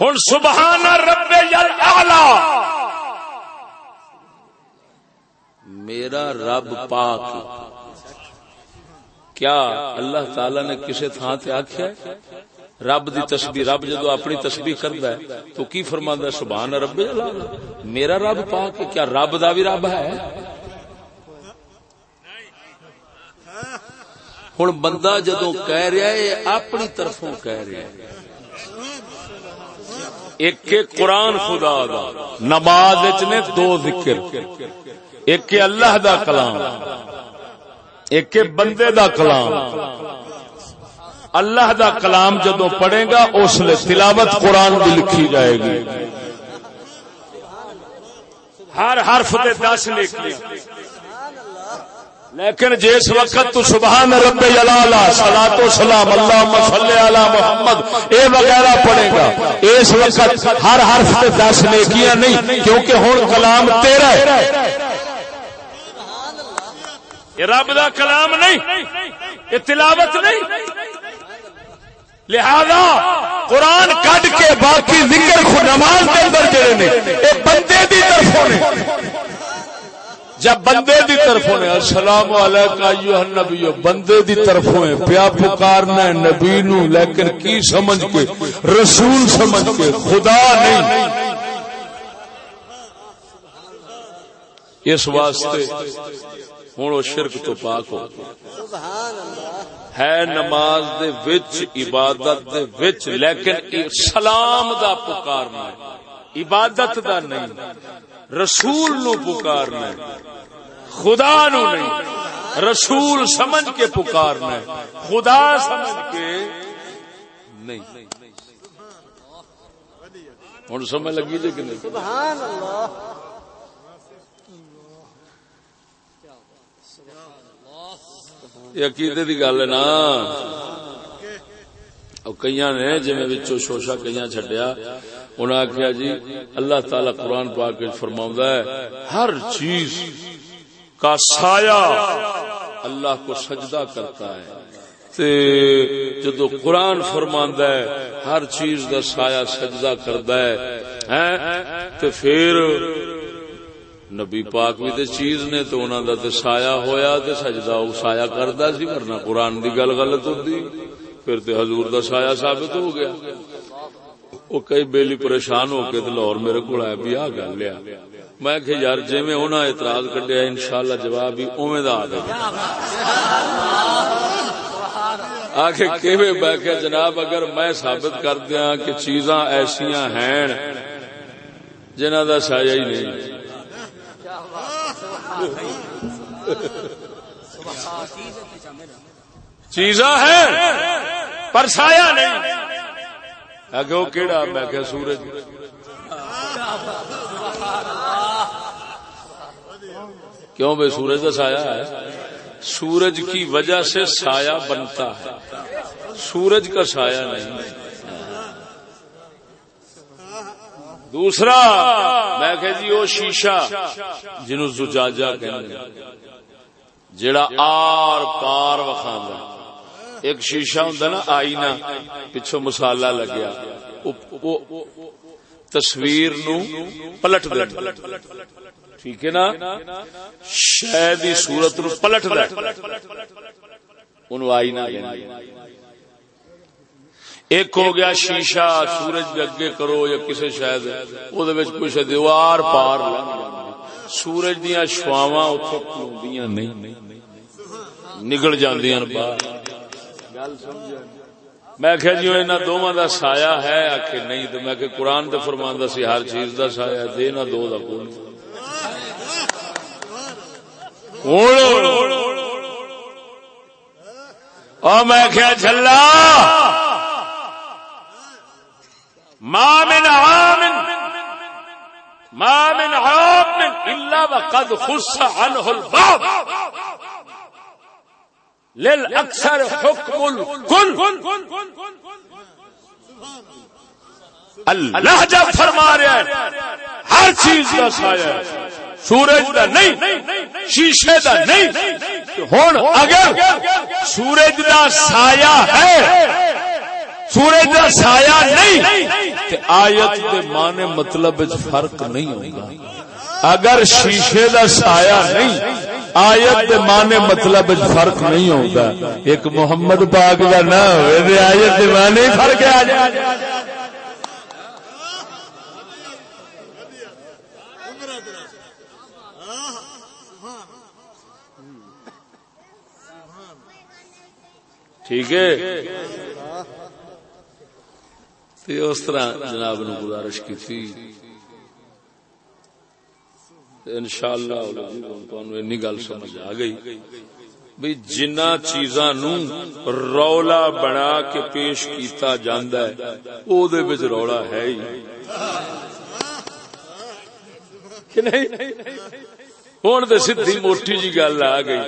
[SPEAKER 2] ہوں سبحان رب میرا رب پاک۔ کیا اللہ تعالی نے کسی تھان سے آخیا رب دی تسبیح، رب جدو اپنی تسبیح کرتا ہے، تو کی فرما سبحان رب میرا رب پاک، کیا رب دا بھی رب ہے؟ ہوں بندہ جدو کہہ رہا ہے اپنی طرفوں کہہ رہا ہے۔ ایک قرآن خدا دا، نماز نے دو ذکر۔ ایک اللہ دا کلام۔ ایک بندے دا کلام۔ اللہ دا کلام جدو پڑھے گا، اس لیے تلاوت قرآن بھی لکھی جائے گی۔ ہر حرف دے دس لکھی لیکن جس وقت تو سبحان رب جلالہ صلاۃ و سلام اللهم صل علی محمد، اے وغیرہ پڑھے گا۔ اس وقت ہر حرف تے دس نیکیاں نہیں، کیونکہ ہن کلام تیرا ہے۔ یہ رب دا کلام نہیں، یہ تلاوت نہیں۔ لہذا قرآن کڈ کے باقی ذکر خود نماز کے اندر جڑے نے، اے بندے دی طرفوں نے۔ جب بندے دی طرف نے، السلام علیکم نبی بندے دی طرف پیا پکارنا نبی نو، لیکن کی سمجھ کے، رسول سمجھ کے، خدا نہیں۔ اس واسطے ہوں شرک تو پاک ہو۔ ہے نماز دے وچ، عبادت دے وچ، لیکن سلام دا پکارنا عبادت دا نہیں، رسول نو پکارنا خدا نو نہیں، رسول سمجھ کے پکارنا خدا سمجھ کے نہیں۔ ہوں سمجھ لگی جی کہ نہیں؟ یہ عقیدے کی گل ہے نا۔ کئی نے جی شوشا کئی چڈیا انہوں نے آخیا جی اللہ تعالی قرآن پاک فرما ہے، ہر چیز کا سایہ اللہ کو سجدہ کرتا ہے۔ جدو قرآن فرما ہے، ہر چیز کا سایہ سجدہ کرتا ہے تو پھر نبی پاک بھی تے چیز نے تو انہوں دا تے سایہ ہویا تے سجدہ وہ سایہ کرتا سی ورنہ قرآن دی گل غلط ہوتی پھر تے حضور دا سایہ ثابت ہو گیا۔ وہ کئی بیلی پریشان ہو کے لاہور میرے کو آیا بھی آ گل لیا۔ میں کہ یار جی میں انہیں اعتراض کڈیا ان شاء اللہ جواب بھی اوے دا آ گیا۔ میں کہ جناب اگر میں ثابت کر دیا کہ چیزاں ایسا ہیں جنہ دا سایہ ہی نہیں۔ چیزاں ہیں، پر سایہ نہیں۔ اگے وہ کہڑا میں کہ سورج۔ کیوں بھائی سورج کا سایہ ہے؟ سورج کی وجہ سے سایہ بنتا ہے۔ سورج کا سایہ نہیں۔ دوسرا، میں کہ جی وہ شیشہ جنو زجاجہ کہنے جڑا آر پار وکھاندا ایک شیشہ ہوندا نا آئینہ پچھو مسالہ لگیا۔ تصویر نو پلٹ دے۔ ٹھیک ہے نا؟ شاید صورت نو پلٹ دے۔ انو آئینہ ایک ہو گیا شیشہ، سورج کے اگے کرو یا کسی شاید کچھ دیوار پار سورج دیا شواوا اتنے نہیں۔ نگل جاندیاں باہر۔ میں کہ جی ان دونوں کا سایہ ہے؟ آخ نہیں تو میں کہ قرآن تو فرماندہ سی، ہر چیز کا سایہ دے نہ دو دا کون۔ میں کیا چلا ما من عام، ما من عام الا وقد خص عنه الباب للاكثر حكم الكل. اللہ جب فرما رہا ہے ہر چیز کا سایہ سورج کا نہیں، شیشے کا نہیں۔ ہوں اگر سورج کا سایہ ہے۔ سورج کا سایہ نہیں آیت کے معنی مطلب فرق نہیں ہوگا۔ اگر شیشے کا سایہ نہیں، آیت کے معنی مطلب فرق نہیں ہوگا۔ ایک محمد پاک کا نہ ہوئے آیت کے معنی فرق آ جائے ٹھیک ہے؟ تے اس طرح جناب نے گزارش کی تھی ان شاء اللہ گل سمجھ آ گئی۔ بھائی جنہ چیزاں نو رولا بنا کے پیش کیتا جاندا ہے، او دے وچ رولا ہے ہی۔ کہ نہیں؟ ہوں تو سی موٹی جی گل آ گئی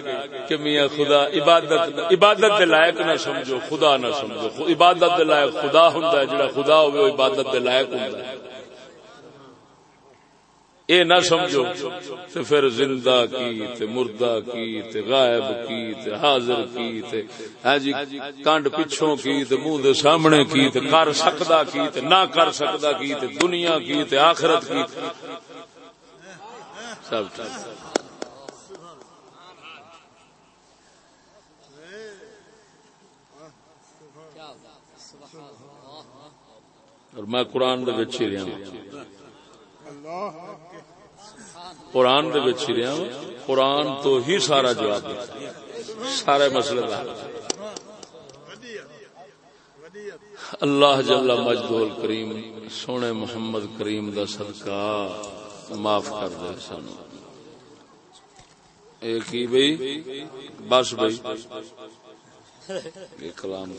[SPEAKER 2] کہ میاں خدا عبادت عبادت دے لائق نہ سمجھو، خدا نہ سمجھو۔ عبادت دے لائق خدا ہوں جڑا خدا ہوئے عبادت دے لائق ہوں اے نہ سمجھو تے پھر زندہ کی تے مردہ کی تے غائب کی تے حاضر کی تے ہاں جی کانڈ پچھوں کی تے منہ دے سامنے کی تے کر سکدا کی تے نہ کر سکدا کی تے دنیا کی تے آخرت کی۔ سب ٹھیک۔ اور میں قرآن دے ہی رہا قرآن دے بچ ہی رہا قرآن تو ہی سارا جواب دیتا سارے مسئلے دا اللہ جل مجد کریم سونے محمد کریم دا صدقہ معاف کر دے سن۔ ایک ہی بھائی بس بھائی کلام۔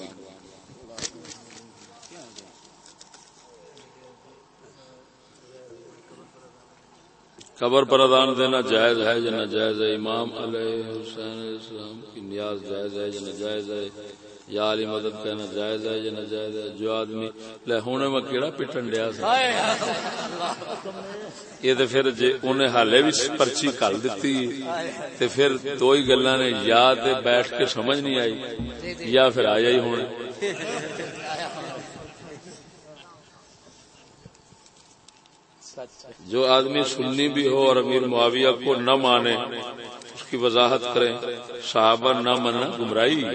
[SPEAKER 2] قبر پر ادان دینا جائز ہے یا ناجائز ہے؟ امام علیہ حسین اسلام کی نیاز جائز ہے یا ناجائز ہے؟ یا علی مدد کہنا جائز ہے یا ناجائز ہے؟ جو آدمی لے ہونے میں کیڑا پٹن دیا سا؟ یہ تے پھر جے انہیں حالے بھی پرچی کل دیتی تے پھر دو ہی گلاں نے یا تے بیٹھ کے سمجھ نہیں آئی یا پھر آیا ہی ہونے جو آدمی سنی بھی ہو اور امیر معاویہ کو نہ مانے، اس کی وضاحت کریں۔ صحابہ نہ مانا گمراہی۔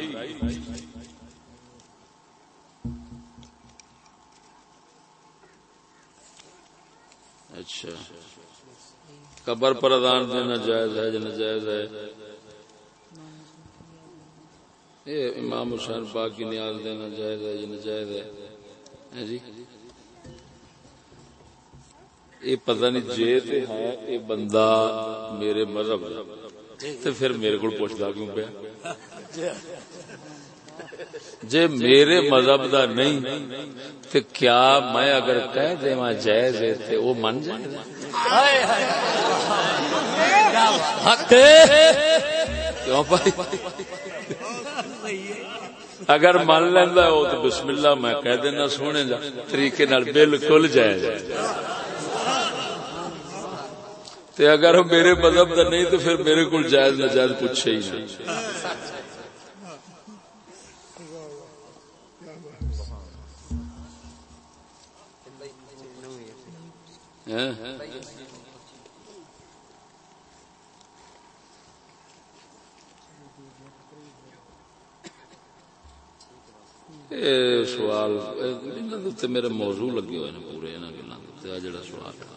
[SPEAKER 2] اچھا۔ قبر پر ادان دینا جائز ہے یا ناجائز ہے۔ امام حسین پاک کی نیاز دینا جائز ہے یا ناجائز ہے۔ ہاں جی؟ یہ پتہ نہیں جے تے ہے یہ بندہ میرے مذہب تو پھر میرے کو پوچھتا کیوں پیا؟ جے میرے مذہب دا نہیں تو کیا میں اگر کہہ دے وہاں جائز ہے تو وہ من جائے؟
[SPEAKER 1] حق
[SPEAKER 2] کیوں بھائی؟ اگر من لینا ہو تو بسم اللہ میں کہہ دینا سونے جا طریقے نال بالکل جائز ہے۔ تے اگر وہ میرے مذہب کا نہیں تو پھر میرے کو جائز نجائز پوچھے ہی نہیں۔ ہاں۔ سوال میرے موضوع لگے ہوئے پورے، انہاں گلاں جڑا سوال ہے۔